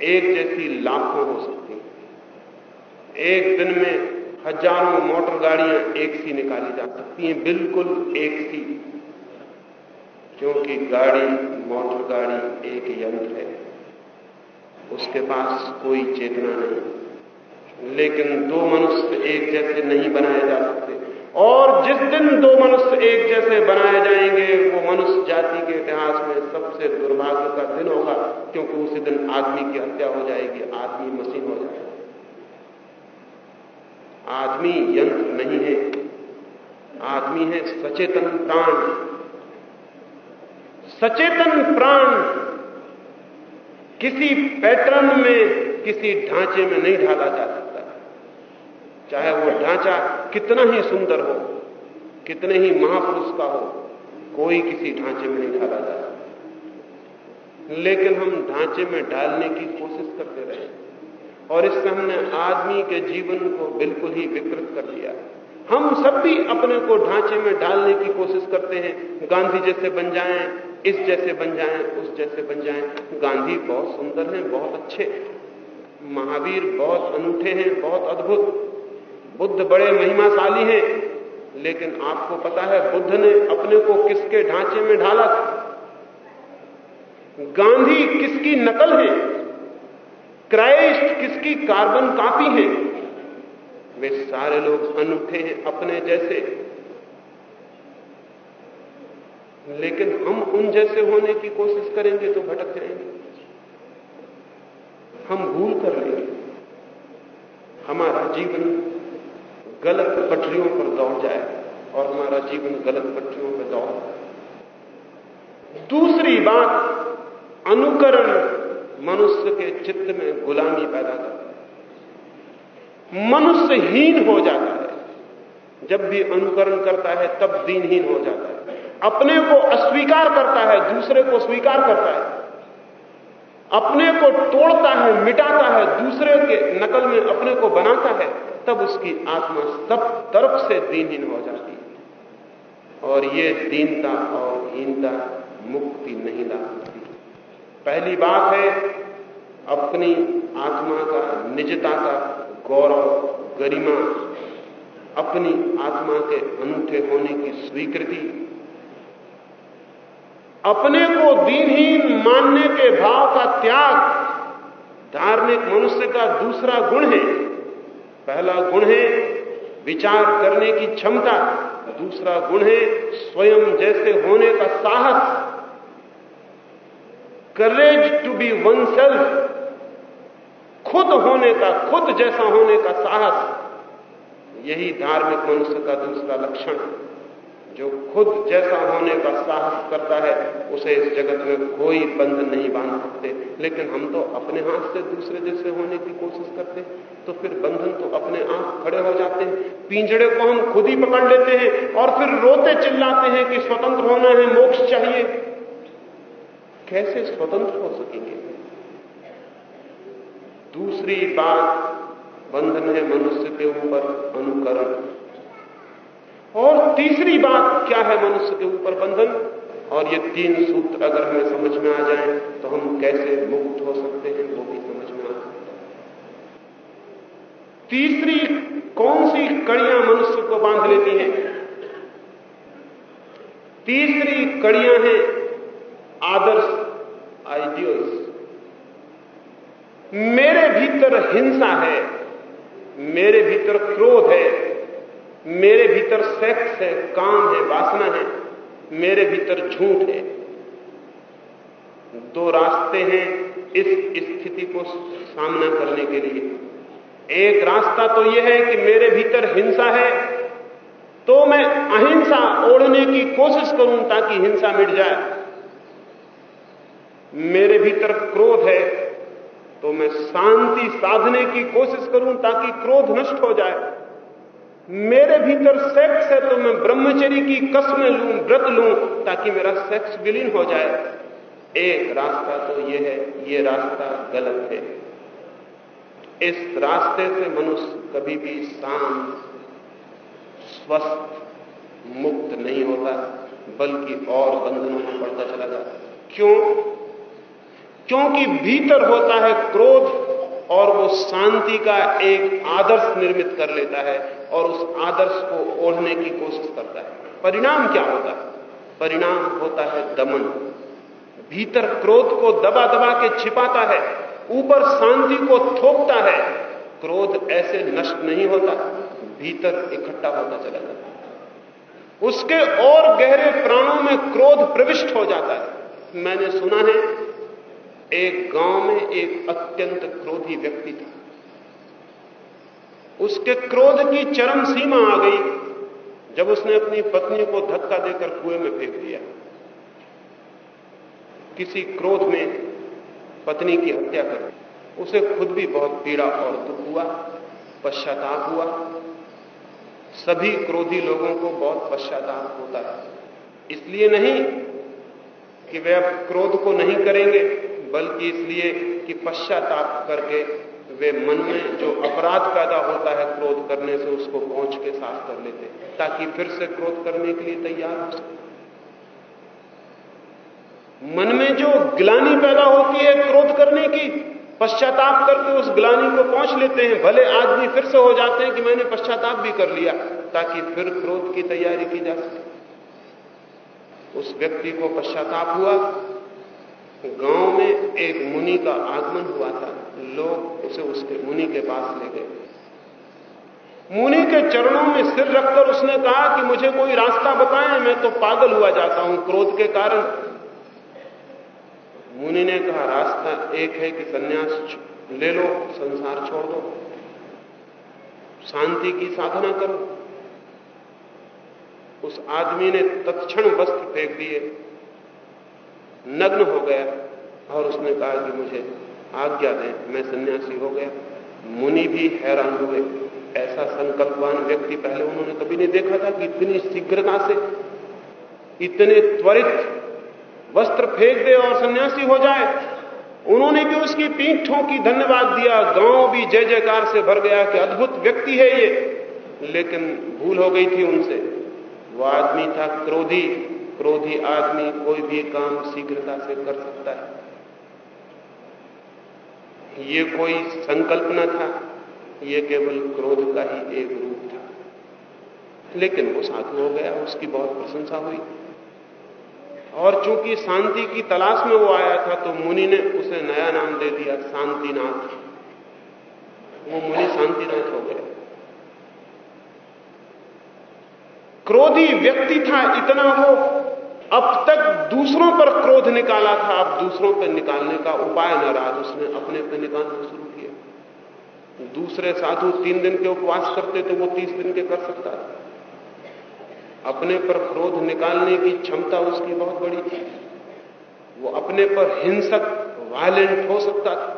एक जैसी लाखों हो सकती हैं। एक दिन में हज़ारों मोटर गाड़ियाँ एक सी निकाली जा सकती हैं, बिल्कुल एक सी। क्योंकि गाड़ी, मोटर गाड़ी एक यंत्र है। उसके पास कोई चेतना नहीं। लेकिन दो मनुष्य एक जैसे नहीं बनाए जा सकते। और जिस दिन दो मनुष्य एक जैसे बनाए जाएँगे, वो मनुष्य जाति के इतिहास में सबसे दुर्भाग्य का दिन होगा, क्योंकि उसी दिन आदमी की हत्या हो जाएगी, आदमी मशीन हो जाएगा। आदमी यंत्र नहीं है। आदमी है सचेतन प्राण। सचेतन प्राण किसी पैटर्न में, किसी ढांचे में नहीं ढाला जा सकता। चाहे वो ढांचा कितना ही सुंदर हो, कितने ही महापुरुष का हो, कोई किसी ढांचे में नहीं ढाला जा सकता। लेकिन हम ढांचे में डालने की कोशिश करते रहे। और इससे हमने आदमी के जीवन को बिल्कुल ही विकृत कर दिया हम सब भी अपने को ढांचे में डालने की कोशिश करते हैं। गांधी जैसे बन जाएँ, इस जैसे बन जाएँ, उस जैसे बन जाएँ। गांधी बहुत सुंदर हैं, बहुत अच्छे। महावीर बहुत अनूठे हैं, बहुत अद्भुत। बुद्ध बड़े महिमाशाली हैं, लेकिन आपको पता है, बुद्ध ने अपने को किसके ढांचे में ढाला था? गांधी किसकी नकल है? क्राइस्ट किसकी कार्बन कॉपी है? वे सारे लोग अनूठे हैं अपने जैसे। लेकिन हम उन जैसे होने की कोशिश करेंगे तो भटक जाएँगे। हम भूल कर लेंगे। हमारा जीवन गलत पटरियों पर दौड़ जाए और हमारा जीवन गलत पटरियों पर दौड़ दूसरी बात, अनुकरण। मनुष्य के चित्त में गुलामी पैदा करता है। मनुष्यहीन हो जाता है। जब भी अनुकरण करता है, तब दीनहीन हो जाता है। अपने को अस्वीकार करता है, दूसरे को स्वीकार करता है। अपने को तोड़ता है, मिटाता है, दूसरे के नकल में अपने को बनाता है, तब उसकी आत्मा सब तरफ़ से दीनहीन हो जाती है। और ये दीनता और हीनता मुक्ति नहीं ला सकती पहली बात है अपनी आत्मा का, निजता का गौरव, गरिमा, अपनी आत्मा के अनूठे होने की स्वीकृति, अपने को दीनहीन मानने के भाव का त्याग, धार्मिक मनुष्य का दूसरा गुण है। पहला गुण है विचार करने की क्षमता, दूसरा गुण है स्वयं जैसे होने का साहस। Courage to be one self खुद होने का, खुद जैसा होने का साहस। यही धार्मिक मनुष्य का दूसरा लक्षण जो खुद जैसा होने का साहस करता है, उसे इस जगत में कोई बंधन नहीं बाँध सकते। लेकिन हम तो अपने हाथ से दूसरे जैसे होने की कोशिश करते तो फिर बंधन तो अपने आप खड़े हो जाते हैं। पिंजड़े को हम खुद ही पकड़ लेते हैं और फिर रोते चिल्लाते हैं कि स्वतंत्र होना है, मोक्ष चाहिए। कैसे स्वतंत्र हो सकेंगे? दूसरी बात, बंधन है मनुष्य के ऊपर अनुकरण। और तीसरी बात, क्या है मनुष्य के ऊपर बंधन? और ये तीन सूत्र अगर हमें समझ में आ जाए तो हम कैसे मुक्त हो सकते हैं, वो भी समझ में आ सकता है तीसरी, कौन सी कड़ियाँ मनुष्य को बाँध लेती हैं? तीसरी कड़ियाँ हैं आदर्श आइडियल्स मेरे भीतर हिंसा है, मेरे भीतर क्रोध है, मेरे भीतर सेक्स है, काम है, वासना है, मेरे भीतर झूठ है। दो रास्ते हैं इस स्थिति को सामना करने के लिए। एक रास्ता तो यह है कि मेरे भीतर हिंसा है तो मैं अहिंसा ओढ़ने की कोशिश करूँ ताकि हिंसा मिट जाए। मेरे भीतर क्रोध है तो मैं शांति साधने की कोशिश करूँ ताकि क्रोध नष्ट हो जाए। मेरे भीतर सेक्स है तो मैं ब्रह्मचरी की कसमें लूँ, व्रत लूँ, ताकि मेरा सेक्स विलीन हो जाए। एक रास्ता तो यह है, ये रास्ता गलत है। इस रास्ते से मनुष्य कभी भी शांत, स्वस्थ, मुक्त नहीं होता, बल्कि और बंधनों में पड़ता चला जाता क्यों? क्योंकि भीतर होता है क्रोध और वो शांति का एक आदर्श निर्मित कर लेता है और उस आदर्श को ओढ़ने की कोशिश करता है। परिणाम क्या होता है? परिणाम होता है दमन। भीतर क्रोध को दबा दबा के छिपाता है, ऊपर शांति को थोपता है। क्रोध ऐसे नष्ट नहीं होता, भीतर इकट्ठा होता चला जाता है। उसके और गहरे प्राणों में क्रोध प्रविष्ट हो जाता है। मैंने सुना है एक गाँव में एक अत्यंत क्रोधी व्यक्ति था। उसके क्रोध की चरम सीमा आ गई, जब उसने अपनी पत्नी को धक्का देकर कुएँ में फेंक दिया। किसी क्रोध में पत्नी की हत्या कर उसे खुद भी बहुत पीड़ा और दुख हुआ, पश्चाताप हुआ। सभी क्रोधी लोगों को बहुत पश्चाताप होता है इसलिए नहीं कि वे अब क्रोध को नहीं करेंगे। बल्कि इसलिए कि पश्चाताप करके वे मन में जो अपराध पैदा होता है क्रोध करने से उसको पहुँच के साफ़ कर लेते ताकि फिर से क्रोध करने के लिए तैयार हो सके। मन में जो ग्लानी पैदा होती है क्रोध करने की, पश्चाताप करके उस ग्लानी को पहुँच लेते हैं, भले आदमी फिर से हो जाते हैं कि मैंने पश्चाताप भी कर लिया, ताकि फिर क्रोध की तैयारी की जा सके। उस व्यक्ति को पश्चाताप हुआ गाँव में एक मुनि का आगमन हुआ था। लोग उसे उसके मुनि के पास ले गए। मुनि के चरणों में सिर रखकर उसने कहा कि मुझे कोई रास्ता बताएँ, मैं तो पागल हुआ जाता हूँ क्रोध के कारण। मुनि ने कहा, रास्ता एक है कि सन्यास ले लो, संसार छोड़ दो। शांति की साधना करो। उस आदमी ने तत्क्षण वस्त्र फेंक दिए। नग्न हो गया और उसने कहा कि मुझे आज्ञा दें, मैं सन्यासी हो गया। मुनि भी हैरान हुए। ऐसा संकल्पवान व्यक्ति पहले उन्होंने कभी नहीं देखा था कि इतनी शीघ्रता से इतने त्वरित वस्त्र फेंक दे और सन्यासी हो जाए। उन्होंने भी उसकी पीठ ठोंकी धन्यवाद दिया। गाँव भी जय जयकार से भर गया कि अद्भुत व्यक्ति है ये। लेकिन भूल हो गई थी उनसे। वो आदमी था क्रोधी। क्रोधी आदमी कोई भी काम शीघ्रता से कर सकता है। ये कोई संकल्प न था, ये केवल क्रोध का ही एक रूप था। लेकिन वो साधु हो गया, उसकी बहुत प्रशंसा हुई। और चूँकि शांति की तलाश में वो आया था तो मुनि ने उसे नया नाम दे दिया, शांतिनाथ। वो मुनि शांतिनाथ हो गया क्रोधी व्यक्ति था, इतना वो अब तक दूसरों पर क्रोध निकाला था, अब दूसरों पर निकालने का उपाय न रहा, उसने अपने पर निकालना शुरू किया। दूसरे साधु तीन दिन के उपवास करते तो वो तीस दिन के कर सकता था। अपने पर क्रोध निकालने की क्षमता उसकी बहुत बड़ी थी। वो अपने पर हिंसक वायलेंट हो सकता था।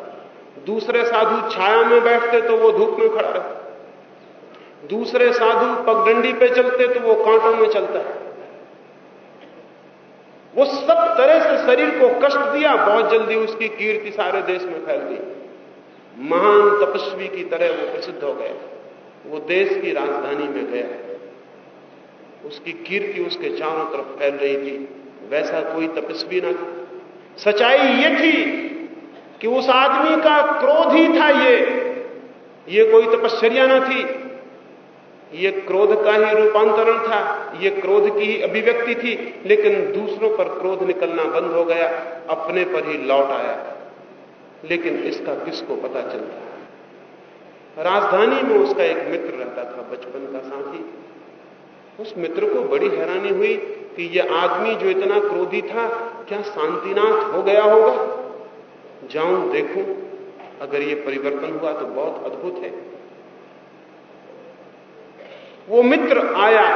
दूसरे साधु छाया में बैठते तो वो धूप में खड़ा रहता दूसरे साधु पगडंडी पे चलते तो वो कांटों में चलता है। वो सब तरह से शरीर को कष्ट दिया, बहुत जल्दी उसकी कीर्ति सारे देश में फैल गई। महान तपस्वी की तरह वो प्रसिद्ध हो गया। वो देश की राजधानी में गया। उसकी कीर्ति उसके चारों तरफ़ फैल रही थी। वैसा कोई तपस्वी ना था। सच्चाई ये थी कि उस आदमी का क्रोध ही था ये। ये कोई तपश्चर्या ना थी। ये क्रोध का ही रूपांतरण था, ये क्रोध की ही अभिव्यक्ति थी, लेकिन दूसरों पर क्रोध निकलना बंद हो गया, अपने पर ही लौट आया। लेकिन इसका किसको पता चलता? राजधानी में उसका एक मित्र रहता था, बचपन का साथी। उस मित्र को बड़ी हैरानी हुई कि यह आदमी जो इतना क्रोधी था, क्या शांतिनाथ हो गया होगा? जाऊँ, देखूँ, अगर ये परिवर्तन हुआ तो बहुत अद्भुत है। वो मित्र आया।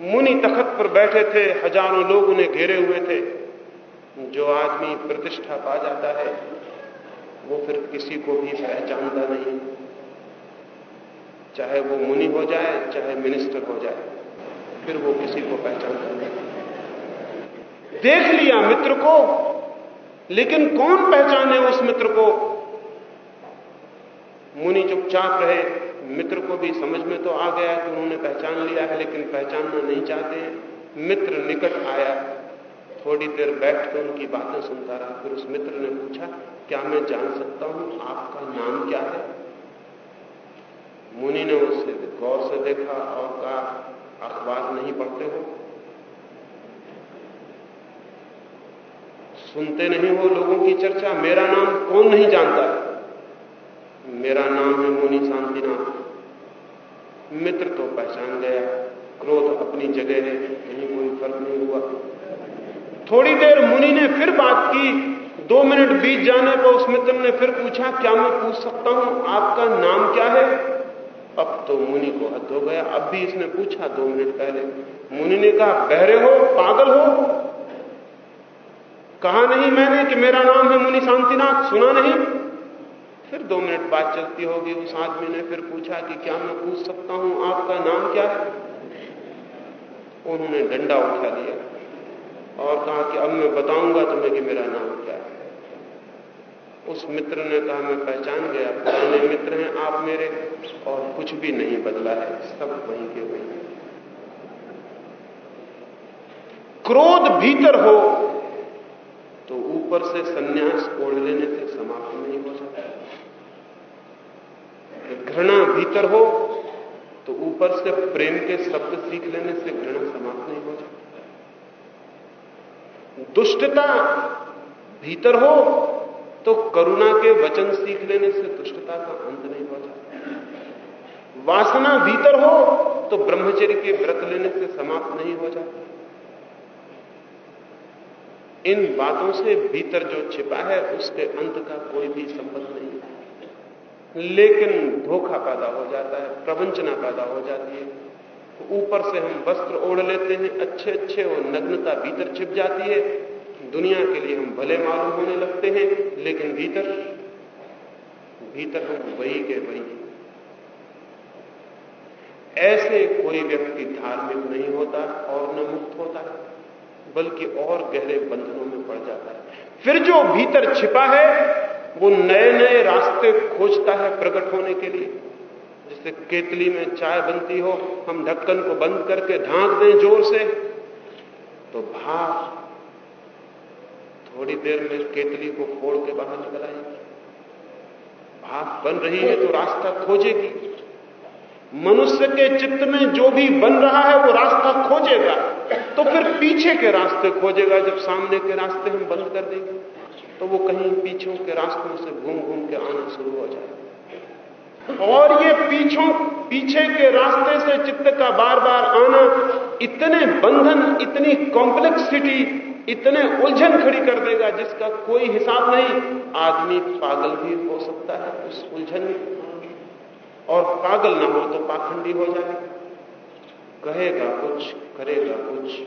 मुनि तखत पर बैठे थे, हज़ारों लोग उन्हें घेरे हुए थे। जो आदमी प्रतिष्ठा पा जाता है, वो फिर किसी को भी पहचानता नहीं। चाहे वो मुनि हो जाए, चाहे मिनिस्टर हो जाए, फिर वो किसी को पहचानता नहीं। देख लिया मित्र को, लेकिन कौन पहचाने उस मित्र को? मुनि चुपचाप रहे। मित्र को भी समझ में तो आ गया कि उन्होंने पहचान लिया है, लेकिन पहचानना नहीं चाहते। मित्र निकट आया। थोड़ी देर बैठ कर उनकी बातें सुनता रहा। फिर उस मित्र ने पूछा, क्या मैं जान सकता हूँ आपका नाम क्या है? मुनि ने उससे गौर से देखा और कहा, अखबार नहीं पढ़ते हो? सुनते नहीं हो लोगों की चर्चा। मेरा नाम कौन नहीं जानता? मेरा नाम है मुनि शांतिनाथ। मित्र तो पहचान गया, क्रोध अपनी जगह है, कहीं कोई फ़र्क नहीं हुआ। थोड़ी देर मुनि ने फिर बात की, दो मिनट बीत जाने पर उस मित्र ने फिर पूछा, क्या मैं पूछ सकता हूँ, आपका नाम क्या है? अब तो मुनि को हद हो गया, अब भी इसने पूछा दो मिनट पहले। मुनि ने कहा, बहरे हो, पागल हो? कहा नहीं मैंने कि मेरा नाम है मुनि शांतिनाथ, सुना नहीं। फिर दो मिनट बात चलती होगी, उस आदमी ने फिर पूछा कि क्या मैं पूछ सकता हूँ, आपका नाम क्या है? उन्होंने डंडा उठा लिया और कहा कि अब मैं बताऊँगा तुम्हें कि मेरा नाम क्या है। उस मित्र ने कहा, मैं पहचान गया, पुराने मित्र हैं आप मेरे, और कुछ भी नहीं बदला है, सब वहीं के वहीं क्रोध भीतर हो तो ऊपर से सन्यास ओढ़ लेने से समाप्त नहीं हो सकता। घृणा भीतर हो तो ऊपर से प्रेम के शब्द सीख लेने से घृणा समाप्त नहीं हो जाती। दुष्टता भीतर हो तो करुणा के वचन सीख लेने से दुष्टता का अंत नहीं हो जाता। वासना भीतर हो तो ब्रह्मचर्य के व्रत लेने से समाप्त नहीं हो जाता। इन बातों से भीतर जो छिपा है, उसके अंत का कोई भी संबंध नहीं। लेकिन धोखा पैदा हो जाता है, प्रवंचना पैदा हो जाती है। ऊपर से हम वस्त्र ओढ़ लेते हैं अच्छे अच्छे और नग्नता भीतर छिप जाती है। दुनिया के लिए हम भले मालूम होने लगते हैं, लेकिन भीतर भीतर हम वही के वही ऐसे कोई व्यक्ति धार्मिक नहीं होता और न मुक्त होता, बल्कि और गहरे बंधनों में पड़ जाता है। फिर जो भीतर छिपा है वो नए नए रास्ते खोजता है प्रकट होने के लिए। जैसे केतली में चाय बनती हो, हम ढक्कन को बंद करके ढांक दें ज़ोर से तो भाप थोड़ी देर में केतली को फोड़ के बाहर निकल आएगी। भाप बन रही है तो रास्ता खोजेगी। मनुष्य के चित्त में जो भी बन रहा है, वो रास्ता खोजेगा। तो फिर पीछे के रास्ते खोजेगा, जब सामने के रास्ते हम बंद कर देंगे। तो वो कहीं पीछों के रास्तों से घूम घूम के आना शुरू हो जाए। और ये पीछों, पीछे के रास्ते से चित्त का बार बार आना, इतने बंधन, इतनी कॉम्प्लेक्सिटी इतने उलझन खड़ी कर देगा, जिसका कोई हिसाब नहीं। आदमी पागल भी हो सकता है उस उलझन में। और पागल ना हो तो पाखंडी हो जाए। कहेगा कुछ, करेगा कुछ,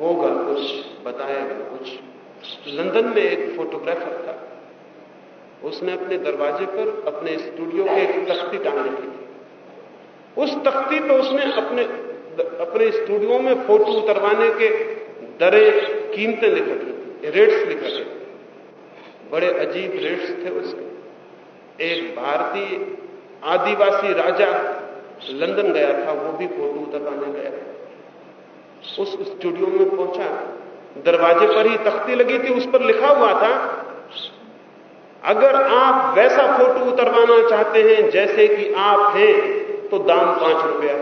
होगा कुछ, बताएगा कुछ। लंदन में एक फोटोग्राफर था। उसने अपने दरवाजे पर अपने स्टूडियो के एक तख्ती टांग रखी थी उस तख्ती पर उसने अपने अपने स्टूडियो में फ़ोटो उतरवाने के दरें कीमतें लिख रखी रेट्स लिख रखे बड़े अजीब रेट्स थे उसके। एक भारतीय आदिवासी राजा लंदन गया था, वो भी फ़ोटो उतरवाने गया उस स्टूडियो में पहुँचा। दरवाजे पर ही तख्ती लगी थी, उस पर लिखा हुआ था, अगर आप वैसा फ़ोटो उतरवाना चाहते हैं जैसे कि आप हैं तो दाम पाँच रुपया।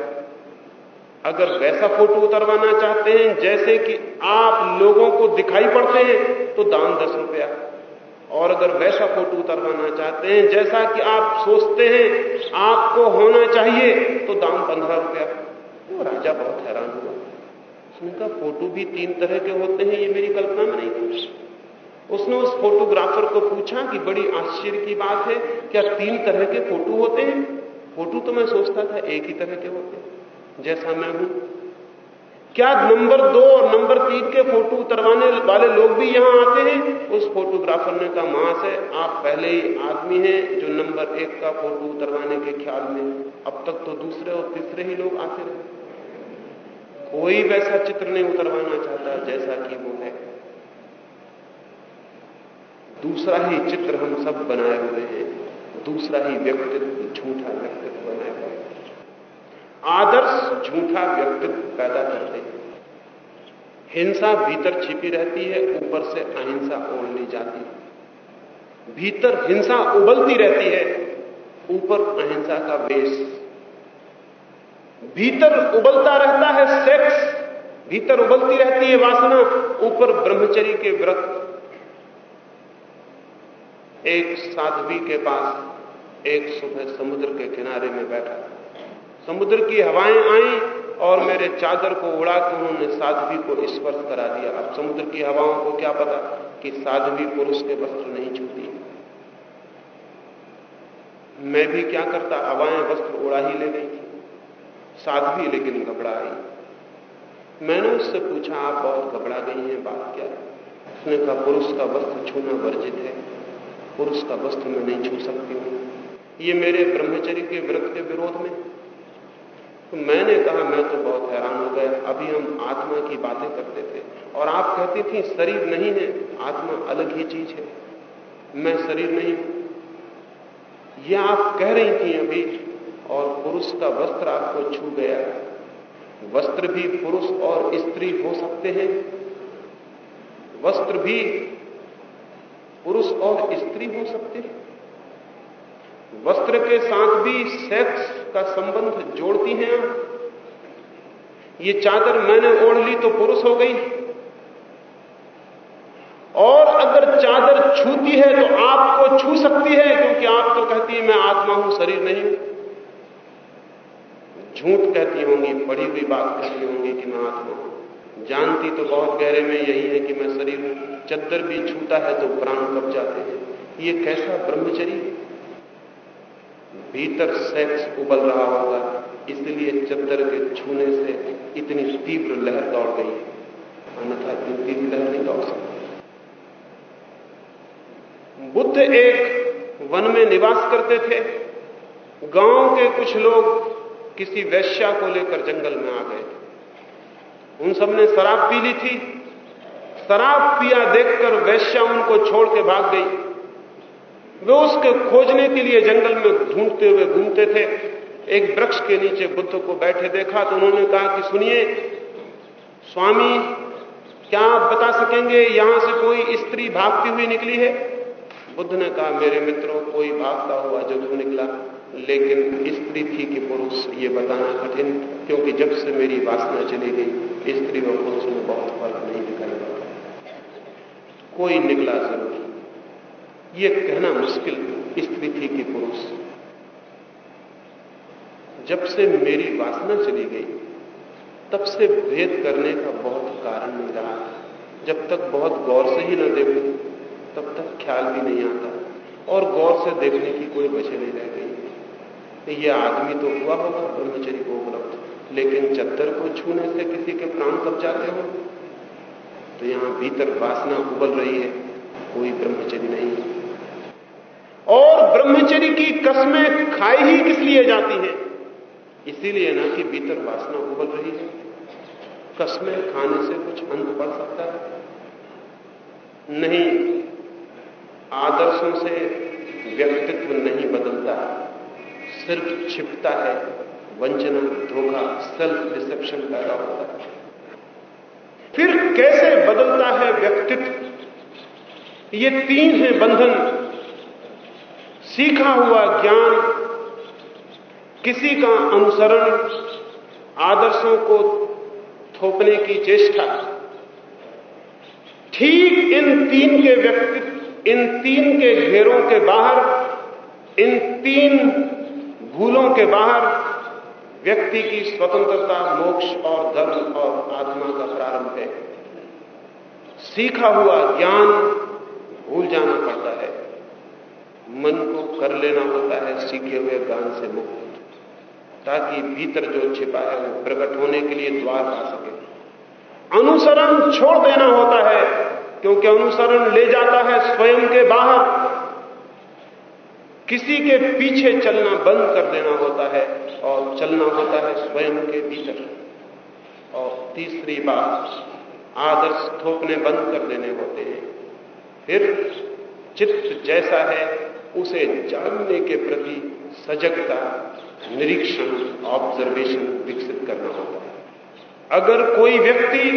अगर वैसा फ़ोटो उतरवाना चाहते हैं जैसे कि आप लोगों को दिखाई पड़ते हैं तो दाम दस रुपया। और अगर वैसा फ़ोटो उतरवाना चाहते हैं जैसा कि आप सोचते हैं, आपको होना चाहिए तो दाम पंद्रह रुपया। वो राजा बहुत हैरान हुआ। उसने कहा फ़ोटो भी तीन तरह के होते हैं, ये मेरी कल्पना में नहीं थी। उसने उस फोटोग्राफर को पूछा कि बड़ी आश्चर्य की बात है, क्या तीन तरह के फ़ोटो होते हैं? फ़ोटो तो मैं सोचता था एक ही तरह के होते हैं, जैसा मैं हूँ। क्या नंबर दो और नंबर तीन के फ़ोटो उतरवाने वाले लोग भी यहाँ आते हैं? उस फोटोग्राफर ने कहा महाशय आप पहले ही आदमी हैं जो नंबर एक का फ़ोटो उतरवाने के ख्याल में अब तक तो दूसरे और तीसरे ही लोग आते रहे। कोई वैसा चित्र नहीं उतरवाना चाहता जैसा कि वो है। दूसरा ही चित्र हम सब बनाए हुए हैं। दूसरा ही व्यक्तित्व झूठा व्यक्तित्व बनाए हुए आदर्श झूठा व्यक्तित्व पैदा करते हैं। हिंसा भीतर छिपी रहती है, ऊपर से अहिंसा ओढ़ ली जाती है। भीतर हिंसा उबलती रहती है, ऊपर अहिंसा का बेस भीतर उबलता रहता है सेक्स, भीतर उबलती रहती है वासना, ऊपर ब्रह्मचरी के व्रत। एक साध्वी के पास, एक सुबह समुद्र के किनारे में बैठा। समुद्र की हवाएँ आई और मेरे चादर को उड़ा के उन्होंने साध्वी को स्पर्श करा दिया। अब समुद्र की हवाओं को क्या पता कि साध्वी पुरुष के वस्त्र नहीं छूती। मैं भी क्या करता? हवाएँ वस्त्र उड़ा ही ले गई साध्वी लेकिन घबरा आई मैंने उससे पूछा, आप बहुत घबरा गई हैं, बात क्या? उसने कहा, पुरुष का वस्त्र छूना वर्जित है, पुरुष का वस्त्र मैं नहीं छू सकती हूँ। ये मेरे ब्रह्मचर्य के व्रत के विरोध में। तो मैंने कहा, मैं तो बहुत हैरान हो गया। अभी हम आत्मा की बातें करते थे, और आप कहती थी, शरीर नहीं है, आत्मा अलग ही चीज़ है। मैं शरीर नहीं हूँ। यह आप कह रही थी अभी और पुरुष का वस्त्र आपको छू गया। वस्त्र भी पुरुष और स्त्री हो सकते हैं। वस्त्र भी पुरुष और स्त्री हो सकते हैं। वस्त्र के साथ भी सेक्स का संबंध जोड़ती हैं आप। ये चादर मैंने ओढ़ ली तो पुरुष हो गई। और अगर चादर छूती है तो आपको छू सकती है, क्योंकि आप तो कहती है, मैं आत्मा हूँ, शरीर नहीं हूँ। झूठ कहती होंगी, पढ़ी हुई बात कहती होंगी कि मैं आत्मा हूँ। जानती तो बहुत गहरे में यही है कि मैं शरीर हूँ। चद्दर भी छूता है तो प्राण कब जाते हैं। ये कैसा ब्रह्मचरी भीतर सेक्स उबल रहा होगा, इसलिए चद्दर के छूने से इतनी तीव्र लहर दौड़ गई अन्यथा इतनी तीव्र लहर नहीं दौड़ सकती। बुद्ध एक वन में निवास करते थे। गाँव के कुछ लोग किसी वैश्या को लेकर जंगल में आ गए। उन सबने शराब पी ली थी। शराब पिया देखकर वैश्या उनको छोड़ के भाग गई। वे उसके खोजने के लिए जंगल में ढूंढते हुए घूमते थे। एक वृक्ष के नीचे बुद्ध को बैठे देखा तो उन्होंने कहा कि सुनिए, स्वामी, क्या आप बता सकेंगे, यहाँ से कोई स्त्री भागती हुई निकली है? बुद्ध ने कहा, मेरे मित्रों, कोई भागता हुआ ज़रूर निकला। लेकिन स्त्री थी कि पुरुष, ये बताना कठिन, क्योंकि जब से मेरी वासना चली गई, स्त्री और पुरुष में बहुत फ़र्क नहीं दिखाई पड़ता कोई निकला ज़रूर। ये कहना मुश्किल, स्त्री थी कि पुरुष। जब से मेरी वासना चली गई, तब से भेद करने का बहुत कारण नहीं रहा। जब तक बहुत गौर से ही न देखो, तब तक ख्याल भी नहीं आता, और गौर से देखने की कोई वजह नहीं रह गई। ये आदमी तो हुआ होगा ब्रह्मचरी को उपलब्ध। लेकिन चद्दर को छूने से किसी के प्राण कब जाते हो? तो यहाँ भीतर वासना उबल रही है। कोई ब्रह्मचरी नहीं। है और ब्रह्मचरी की कस्में खाई ही किस लिए जाती है? इसीलिए ना कि भीतर वासना उबल रही है। कस्में खाने से कुछ अंत पड़ सकता है। नहीं, आदर्शों से व्यक्तित्व नहीं बदलता। सिर्फ़ छिपता है, वंचना, धोखा सेल्फ डिसेप्शन पैदा होता है। फिर कैसे बदलता है व्यक्तित्व? ये तीन है बंधन। सीखा हुआ ज्ञान, किसी का अनुसरण, आदर्शों को थोपने की चेष्टा। ठीक इन तीन के व्यक्तित्व इन तीन के घेरों के बाहर, इन तीन भूलों के बाहर व्यक्ति की स्वतंत्रता, मोक्ष और धर्म और आत्मा का प्रारंभ है। सीखा हुआ ज्ञान भूल जाना पड़ता है। मन को कर लेना होता है, सीखे हुए ज्ञान से मुक्त। ताकि भीतर जो छिपा है, वो प्रकट होने के लिए द्वार आ सके। अनुसरण छोड़ देना होता है, क्योंकि अनुसरण ले जाता है स्वयं के बाहर। किसी के पीछे चलना बंद कर देना होता है और चलना होता है स्वयं के भीतर। और तीसरी बात, आदर्श थोपने बंद कर देने होते हैं। फिर चित्त जैसा है, उसे जानने के प्रति सजगता, निरीक्षण ऑब्जर्वेशन विकसित करना होता है। अगर कोई व्यक्ति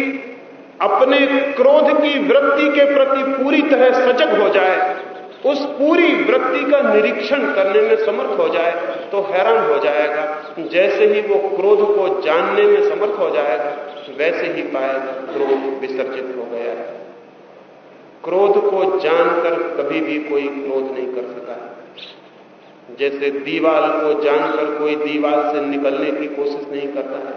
अपने क्रोध की वृत्ति के प्रति पूरी तरह सजग हो जाए उस पूरी वृत्ति का निरीक्षण करने में समर्थ हो जाए तो हैरान हो जाएगा। जैसे ही वो क्रोध को जानने में समर्थ हो जाएगा, वैसे ही पाएगा क्रोध विसर्जित हो गया है। क्रोध को जानकर कभी भी कोई क्रोध नहीं कर सका। जैसे दीवाल को जानकर कोई दीवाल से निकलने की कोशिश नहीं करता है।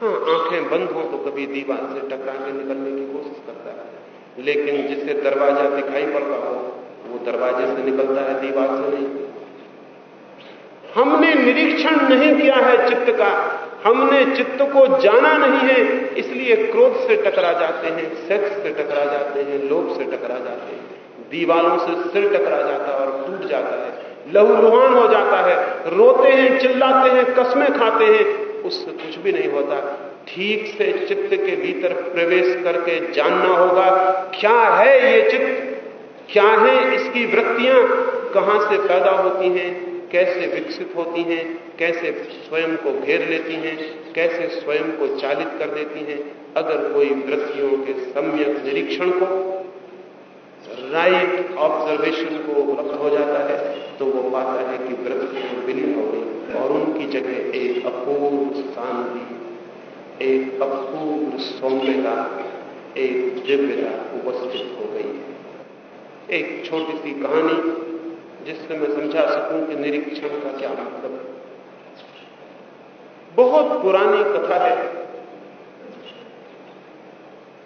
हाँ आँखें बंद हो तो कभी दीवार से टकरा के निकलने की कोशिश करता है। लेकिन जिसे दरवाज़ा दिखाई पड़ता हो वो दरवाजे से निकलता है, दीवार से नहीं। हमने निरीक्षण नहीं किया है चित्त का। हमने चित्त को जाना नहीं है, इसलिए क्रोध से टकरा जाते हैं सेक्स से टकरा जाते हैं, लोभ से टकरा जाते हैं। दीवारों से सिर टकरा जाता है और टूट जाता है लहू लहूलुहान हो जाता है। रोते हैं, चिल्लाते हैं, कस्में खाते हैं, उससे कुछ भी नहीं होता। ठीक से चित्त के भीतर प्रवेश करके जानना होगा, क्या है ये चित्त? क्या है इसकी वृत्तियाँ? कहाँ से पैदा होती हैं? कैसे विकसित होती हैं? कैसे स्वयं को घेर लेती हैं? कैसे स्वयं को चालित कर देती हैं? अगर कोई वृत्तियों के सम्यक निरीक्षण को, राइट ऑब्जर्वेशन को उपलब्ध हो जाता है तो वो पाता है कि वृत्तियाँ विलीन हो गई और उनकी जगह एक अपूर्व शांति, एक अपूर्व सौम्यता, एक दिव्यता उपस्थित हो गई है। एक छोटी सी कहानी, जिससे मैं समझा सकूँ कि निरीक्षण का क्या मतलब बहुत पुरानी कथा है।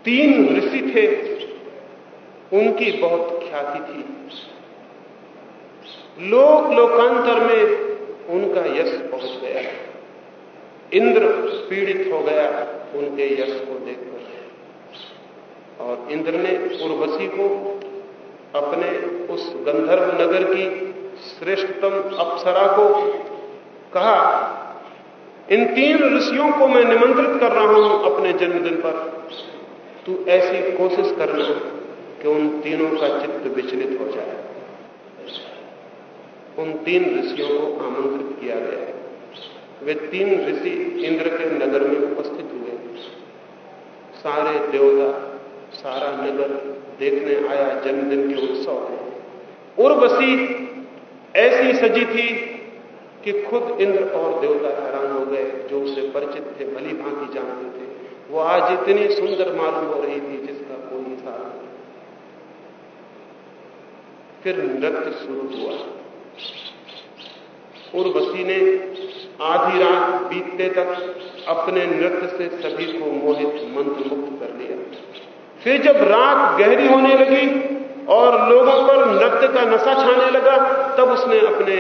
तीन ऋषि थे, उनकी बहुत ख्याति थी। लोक लोकांतर में उनका यश पहुँच गया। इंद्र पीड़ित हो गया उनके यश को देखकर। और इंद्र ने उर्वशी को अपने उस गंधर्व नगर की श्रेष्ठतम अप्सरा को कहा, इन तीन ऋषियों को मैं निमंत्रित कर रहा हूँ अपने जन्मदिन पर। तू ऐसी कोशिश करना कि उन तीनों का चित्त विचलित हो जाए। उन तीन ऋषियों को आमंत्रित किया गया है। वे तीन ऋषि इंद्र के नगर में उपस्थित हुए। सारे देवता, सारा नगर देखने आया, जन्मदिन के उत्सव में। उर्वशी ऐसी सजी थी कि खुद इंद्र और देवता हैरान हो गए, जो उससे परिचित थे भली भांति जानते थे। वो आज इतनी सुंदर मालूम हो रही थी, जिसका कोई हिसाब नहीं। फिर नृत्य शुरू हुआ। उर्वशी ने आधी रात बीतते तक अपने नृत्य से सभी को मोहित मंत्र मुक्त कर लिया। फिर जब रात गहरी होने लगी और लोगों पर नृत्य का नशा छाने लगा, तब उसने अपने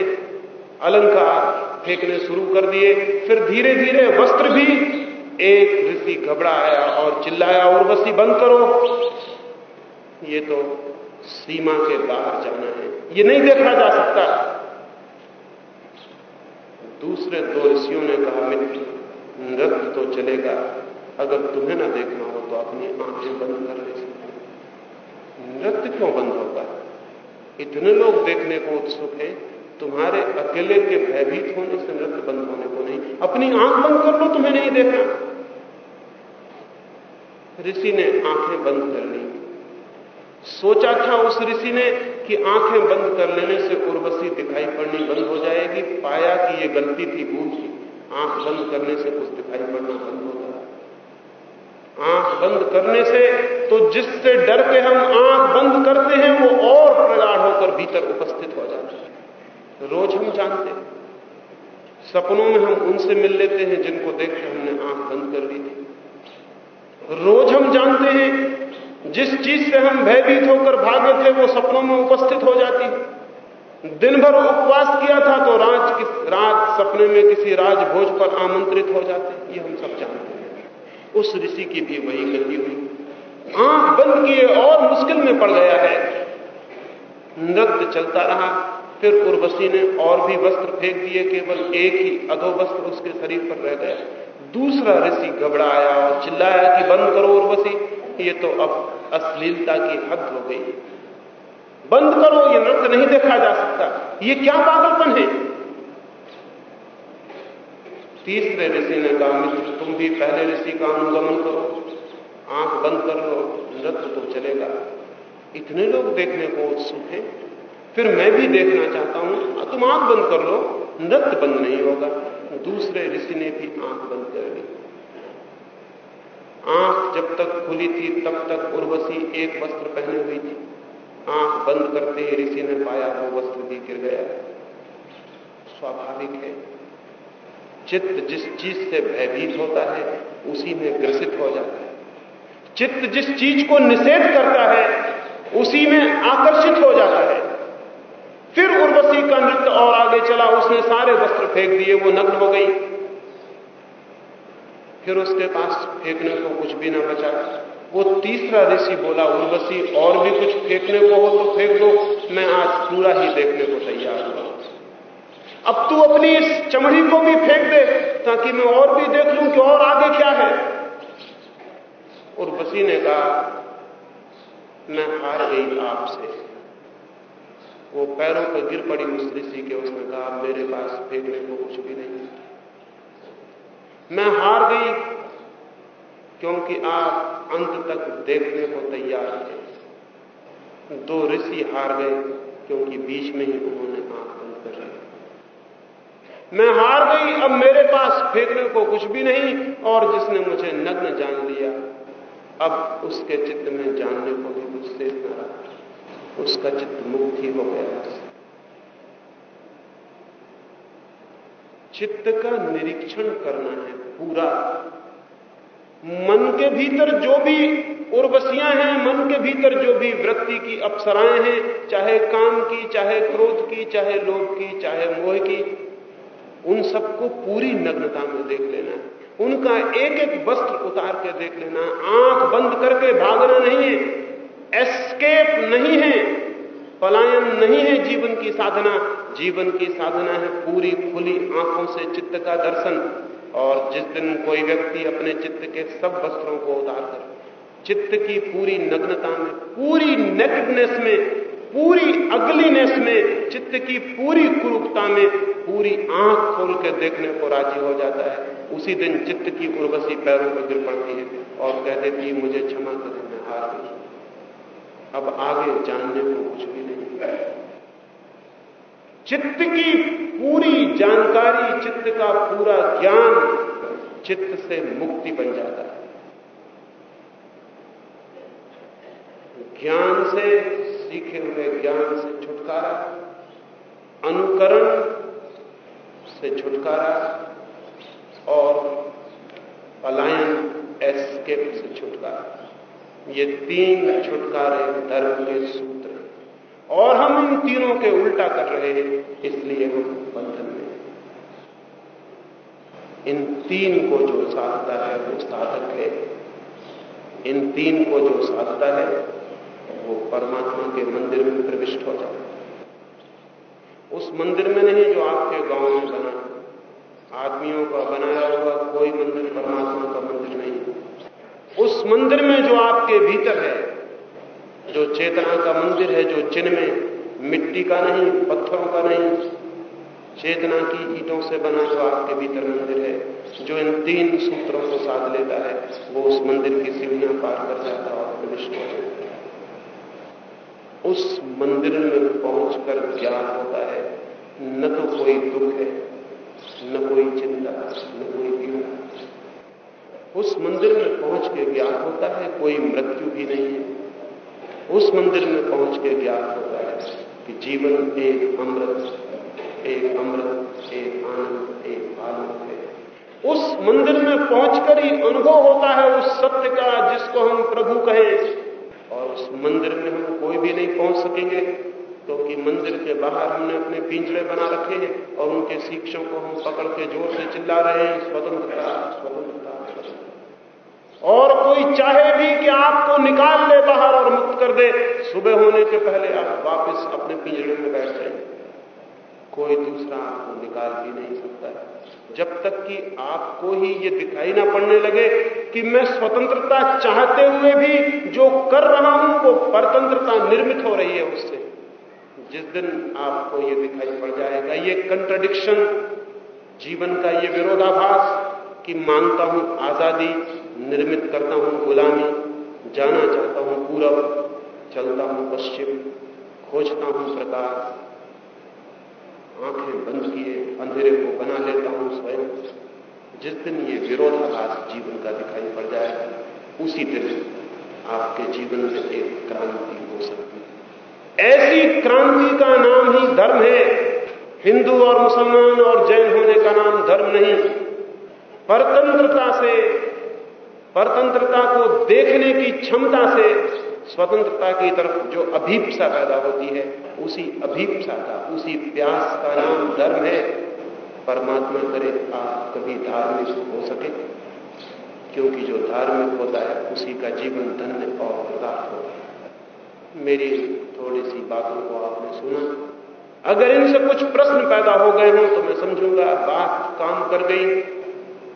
अलंकार फेंकने शुरू कर दिए। फिर धीरे धीरे वस्त्र भी एक ऋषि घबराया और चिल्लाया, उर्वशी, बंद करो। ये तो सीमा के बाहर जाना है। ये नहीं देखा जा सकता। दूसरे दो ऋषियों ने कहा, मित्र, नृत्य तो चलेगा। अगर तुम्हें ना देखना हो तो अपनी आँखें बंद कर ले। नृत्य क्यों बंद होता है? इतने लोग देखने को उत्सुक हैं, तुम्हारे अकेले के भयभीत होने से नृत्य बंद होने को नहीं। अपनी आँख बंद कर लो, तुम्हें नहीं देखना। ऋषि ने आँखें बंद कर ली। सोचा था उस ऋषि ने कि आँखें बंद कर लेने से उर्वशी दिखाई पड़नी बंद हो जाएगी। पाया कि यह गलती थी भूल थी आँख बंद करने से कुछ दिखाई पड़ना बंद है आँख बंद करने से तो जिससे डर के हम आँख बंद करते हैं, वो और प्रगाढ़ होकर भीतर उपस्थित हो जाता है। रोज हम जानते हैं। सपनों में हम उनसे मिल लेते हैं, जिनको देख के हमने आँख बंद कर ली थी। रोज हम जानते हैं, जिस चीज़ से हम भयभीत होकर भागे थे, वो सपनों में उपस्थित हो जाती दिन भर उपवास किया था तो किस रात सपने में किसी राजभोज पर आमंत्रित हो जाते ये हम सब जानते हैं। उस ऋषि की भी वही गति हुई। आँख बंद किए और मुश्किल में पड़ गया है। नृत्य चलता रहा। फिर उर्वशी ने और भी वस्त्र फेंक दिए, केवल एक ही अधो वस्त्र उसके शरीर पर रह गया। दूसरा ऋषि घबराया और चिल्लाया कि, बंद करो उर्वशी, ये तो अब अश्लीलता की हद हो गई बंद करो, ये नृत्य नहीं देखा जा सकता। ये क्या पागलपन है? तीसरे ऋषि ने कहा, मित्र, तुम भी पहले ऋषि का अनुगमन करो। आँख बंद कर लो नृत्य तो चलेगा। इतने लोग देखने को उत्सुक हैं। फिर मैं भी देखना चाहता हूँ। तुम आँख बंद कर लो नृत्य बंद नहीं होगा। दूसरे ऋषि ने भी आँख बंद कर ली। आँख जब तक खुली थी, तब तक उर्वशी एक वस्त्र पहने हुई थी। आँख बंद करते ही ऋषि ने पाया वो वस्त्र भी गिर गया। स्वाभाविक है। चित्त जिस चीज़ से भयभीत होता है, उसी में ग्रसित हो जाता है। चित्त जिस चीज़ को निषेध करता है, उसी में आकर्षित हो जाता है। फिर उर्वशी का नृत्य और आगे चला, उसने सारे वस्त्र फेंक दिए, वो नग्न हो गई। फिर उसके पास फेंकने को कुछ भी ना बचा। वो तीसरा ऋषि बोला, उर्वशी, और भी कुछ फेंकने को हो तो फेंक दो, मैं आज पूरा ही देखने को तैयार हुआ अब तू अपनी इस चमड़ी को भी फेंक दे, ताकि मैं और भी देख लूँ कि और आगे क्या है। उर्वशी ने कहा मैं हार गई आपसे। वो पैरों पर गिर पड़ी उस ऋषि के, उसने कहा, मेरे पास फेंकने को कुछ भी नहीं मैं हार गई, क्योंकि आप अंत तक देखने को तैयार थे दो ऋषि हार गए, क्योंकि बीच में ही उन्होंने आँख बंद कर ली मैं हार गई, अब मेरे पास फेंकने को कुछ भी नहीं, और जिसने मुझे नग्न जान लिया, अब उसके चित्त में जानने को भी कुछ शेष न रहा। उसका चित्त मुक्त ही हो गया। चित्त का निरीक्षण करना है पूरा। मन के भीतर जो भी उर्वशियाँ हैं, मन के भीतर जो भी वृत्ति की अप्सराएँ हैं, चाहे काम की, चाहे क्रोध की, चाहे लोभ की, चाहे मोह की उन सबको पूरी नग्नता में देख लेना। है उनका एक एक वस्त्र उतार के देख लेना। आँख बंद करके भागना नहीं है। एस्केप नहीं है। पलायन नहीं है जीवन की साधना। जीवन की साधना है पूरी खुली आँखों से चित्त का दर्शन। और जिस दिन कोई व्यक्ति अपने चित्त के सब वस्त्रों को उतार कर, चित्त की पूरी नग्नता में, पूरी नेकेडनेस में पूरी अगलीनेस में, चित्त की पूरी कुरूपता में, पूरी आँख खोल के देखने को राज़ी हो जाता है। उसी दिन चित्त की उर्वशी पैरों पर गिर पड़ती है और कह देती मुझे क्षमा करें, मैं हार गई अब आगे जानने को कुछ भी नहीं। चित्त की पूरी जानकारी, चित्त का पूरा ज्ञान चित्त से मुक्ति बन जाता है। ज्ञान से सीखे हुए ज्ञान से छुटकारा, अनुकरण से छुटकारा और पलायन एस्केप से छुटकारा। ये तीन छुटकारे धर्म के सूत्र और हम इन तीनों के उल्टा कर रहे हैं, इसलिए हम बंधन में इन तीन को जो साधता है, वो साधक है। इन तीन को जो साधता है वो परमात्मा के मंदिर में प्रविष्ट हो है उस मंदिर में नहीं जो आपके गाँव में बना। आदमियों का बनाया हुआ कोई मंदिर परमात्मा का मंदिर नहीं। उस मंदिर में जो आपके भीतर है, जो चेतना का मंदिर है, जो चिन्ह में मिट्टी का नहीं, पत्थरों का नहीं, चेतना की ईटों से बना जो आपके भीतर मंदिर है, जो इन तीन सूत्रों को साध लेता है, वो उस मंदिर की सीढ़ियाँ पार कर जाता है और प्रविष्ट हो जाता। है उस मंदिर में पहुंचकर ज्ञान होता है। न तो कोई दुख है, न कोई चिंता, न कोई पीड़ा। उस मंदिर में पहुँच के ज्ञान होता है, कोई मृत्यु भी नहीं है। उस मंदिर में पहुँच के ज्ञान होता है कि जीवन एक अमृत एक अमृत, एक आनंद, एक आलोक है। उस मंदिर में पहुंचकर ही अनुभव होता है उस सत्य का जिसको हम प्रभु कहें। और उस मंदिर में हम कोई भी नहीं पहुँच सकेंगे, क्योंकि तो मंदिर के बाहर हमने अपने पिंजरे बना रखे हैं और उनके शिक्षों को हम पकड़ के ज़ोर से चिल्ला रहे हैं, स्वतंत्रता स्वतंत्रता और कोई चाहे भी कि आपको निकाल ले बाहर और मुक्त कर दे, सुबह होने के पहले आप वापस अपने पिंजरे में बैठ जाएँगे कोई दूसरा आपको निकाल भी नहीं सकता। जब तक कि आपको ही ये दिखाई ना पड़ने लगे कि मैं स्वतंत्रता चाहते हुए भी जो कर रहा हूँ वो परतंत्रता निर्मित हो रही है उससे। जिस दिन आपको ये दिखाई पड़ जाएगा, ये कंट्रडिक्शन, जीवन का ये विरोधाभास कि माँगता हूँ आज़ादी, निर्मित करता हूँ गुलामी, जाना चाहता हूँ पूरब, चलता हूँ पश्चिम, खोजता हूँ प्रकाश, आँखें बंद किए, अंधेरे को बना लेता हूँ स्वयं। जिस दिन ये विरोधाभास जीवन का दिखाई पड़ जाए उसी दिन आपके जीवन में एक क्रांति हो सकती है। ऐसी क्रांति का नाम ही धर्म है। हिंदू और मुसलमान और जैन होने का नाम धर्म नहीं। परतंत्रता से, परतंत्रता को देखने की क्षमता से स्वतंत्रता की तरफ़ जो अभीपसा पैदा होती है, उसी अभीपसा का, उसी प्यास का नाम धर्म है। परमात्मा करे आप कभी धार्मिक हो सके। क्योंकि जो धार्मिक होता है, उसी का जीवन धन्य और प्रदार्थ होता है। मेरी थोड़ी सी बातों को आपने सुना। अगर इनसे कुछ प्रश्न पैदा हो गए हों तो मैं समझूँगा, बात काम कर गई।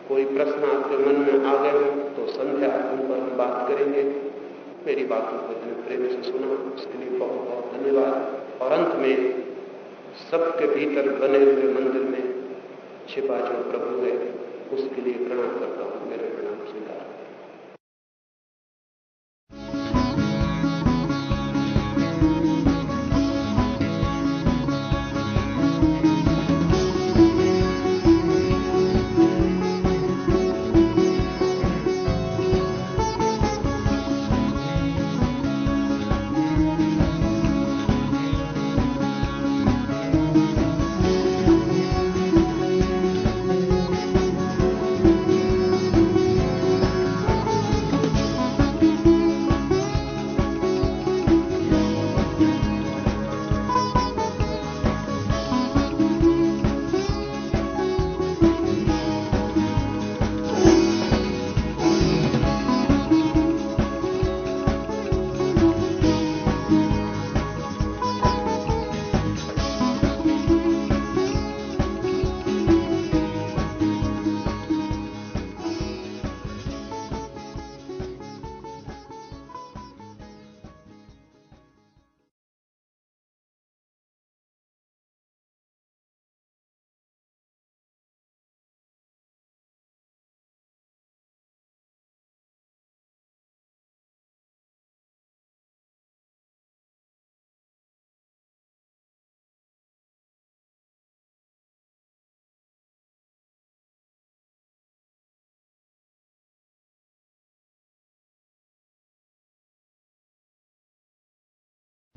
कोई प्रश्न आपके मन में आ गए हों तो संध्या उन पर हम बात करेंगे। मेरी बातों को इतने प्रेम से सुना, उसके लिए बहुत बहुत धन्यवाद। और अंत में, सबके भीतर बने हुए मंदिर में छिपा जो प्रभु है, उसके लिए प्रणाम करता हूँ मेरे प्रणाम स्वीकार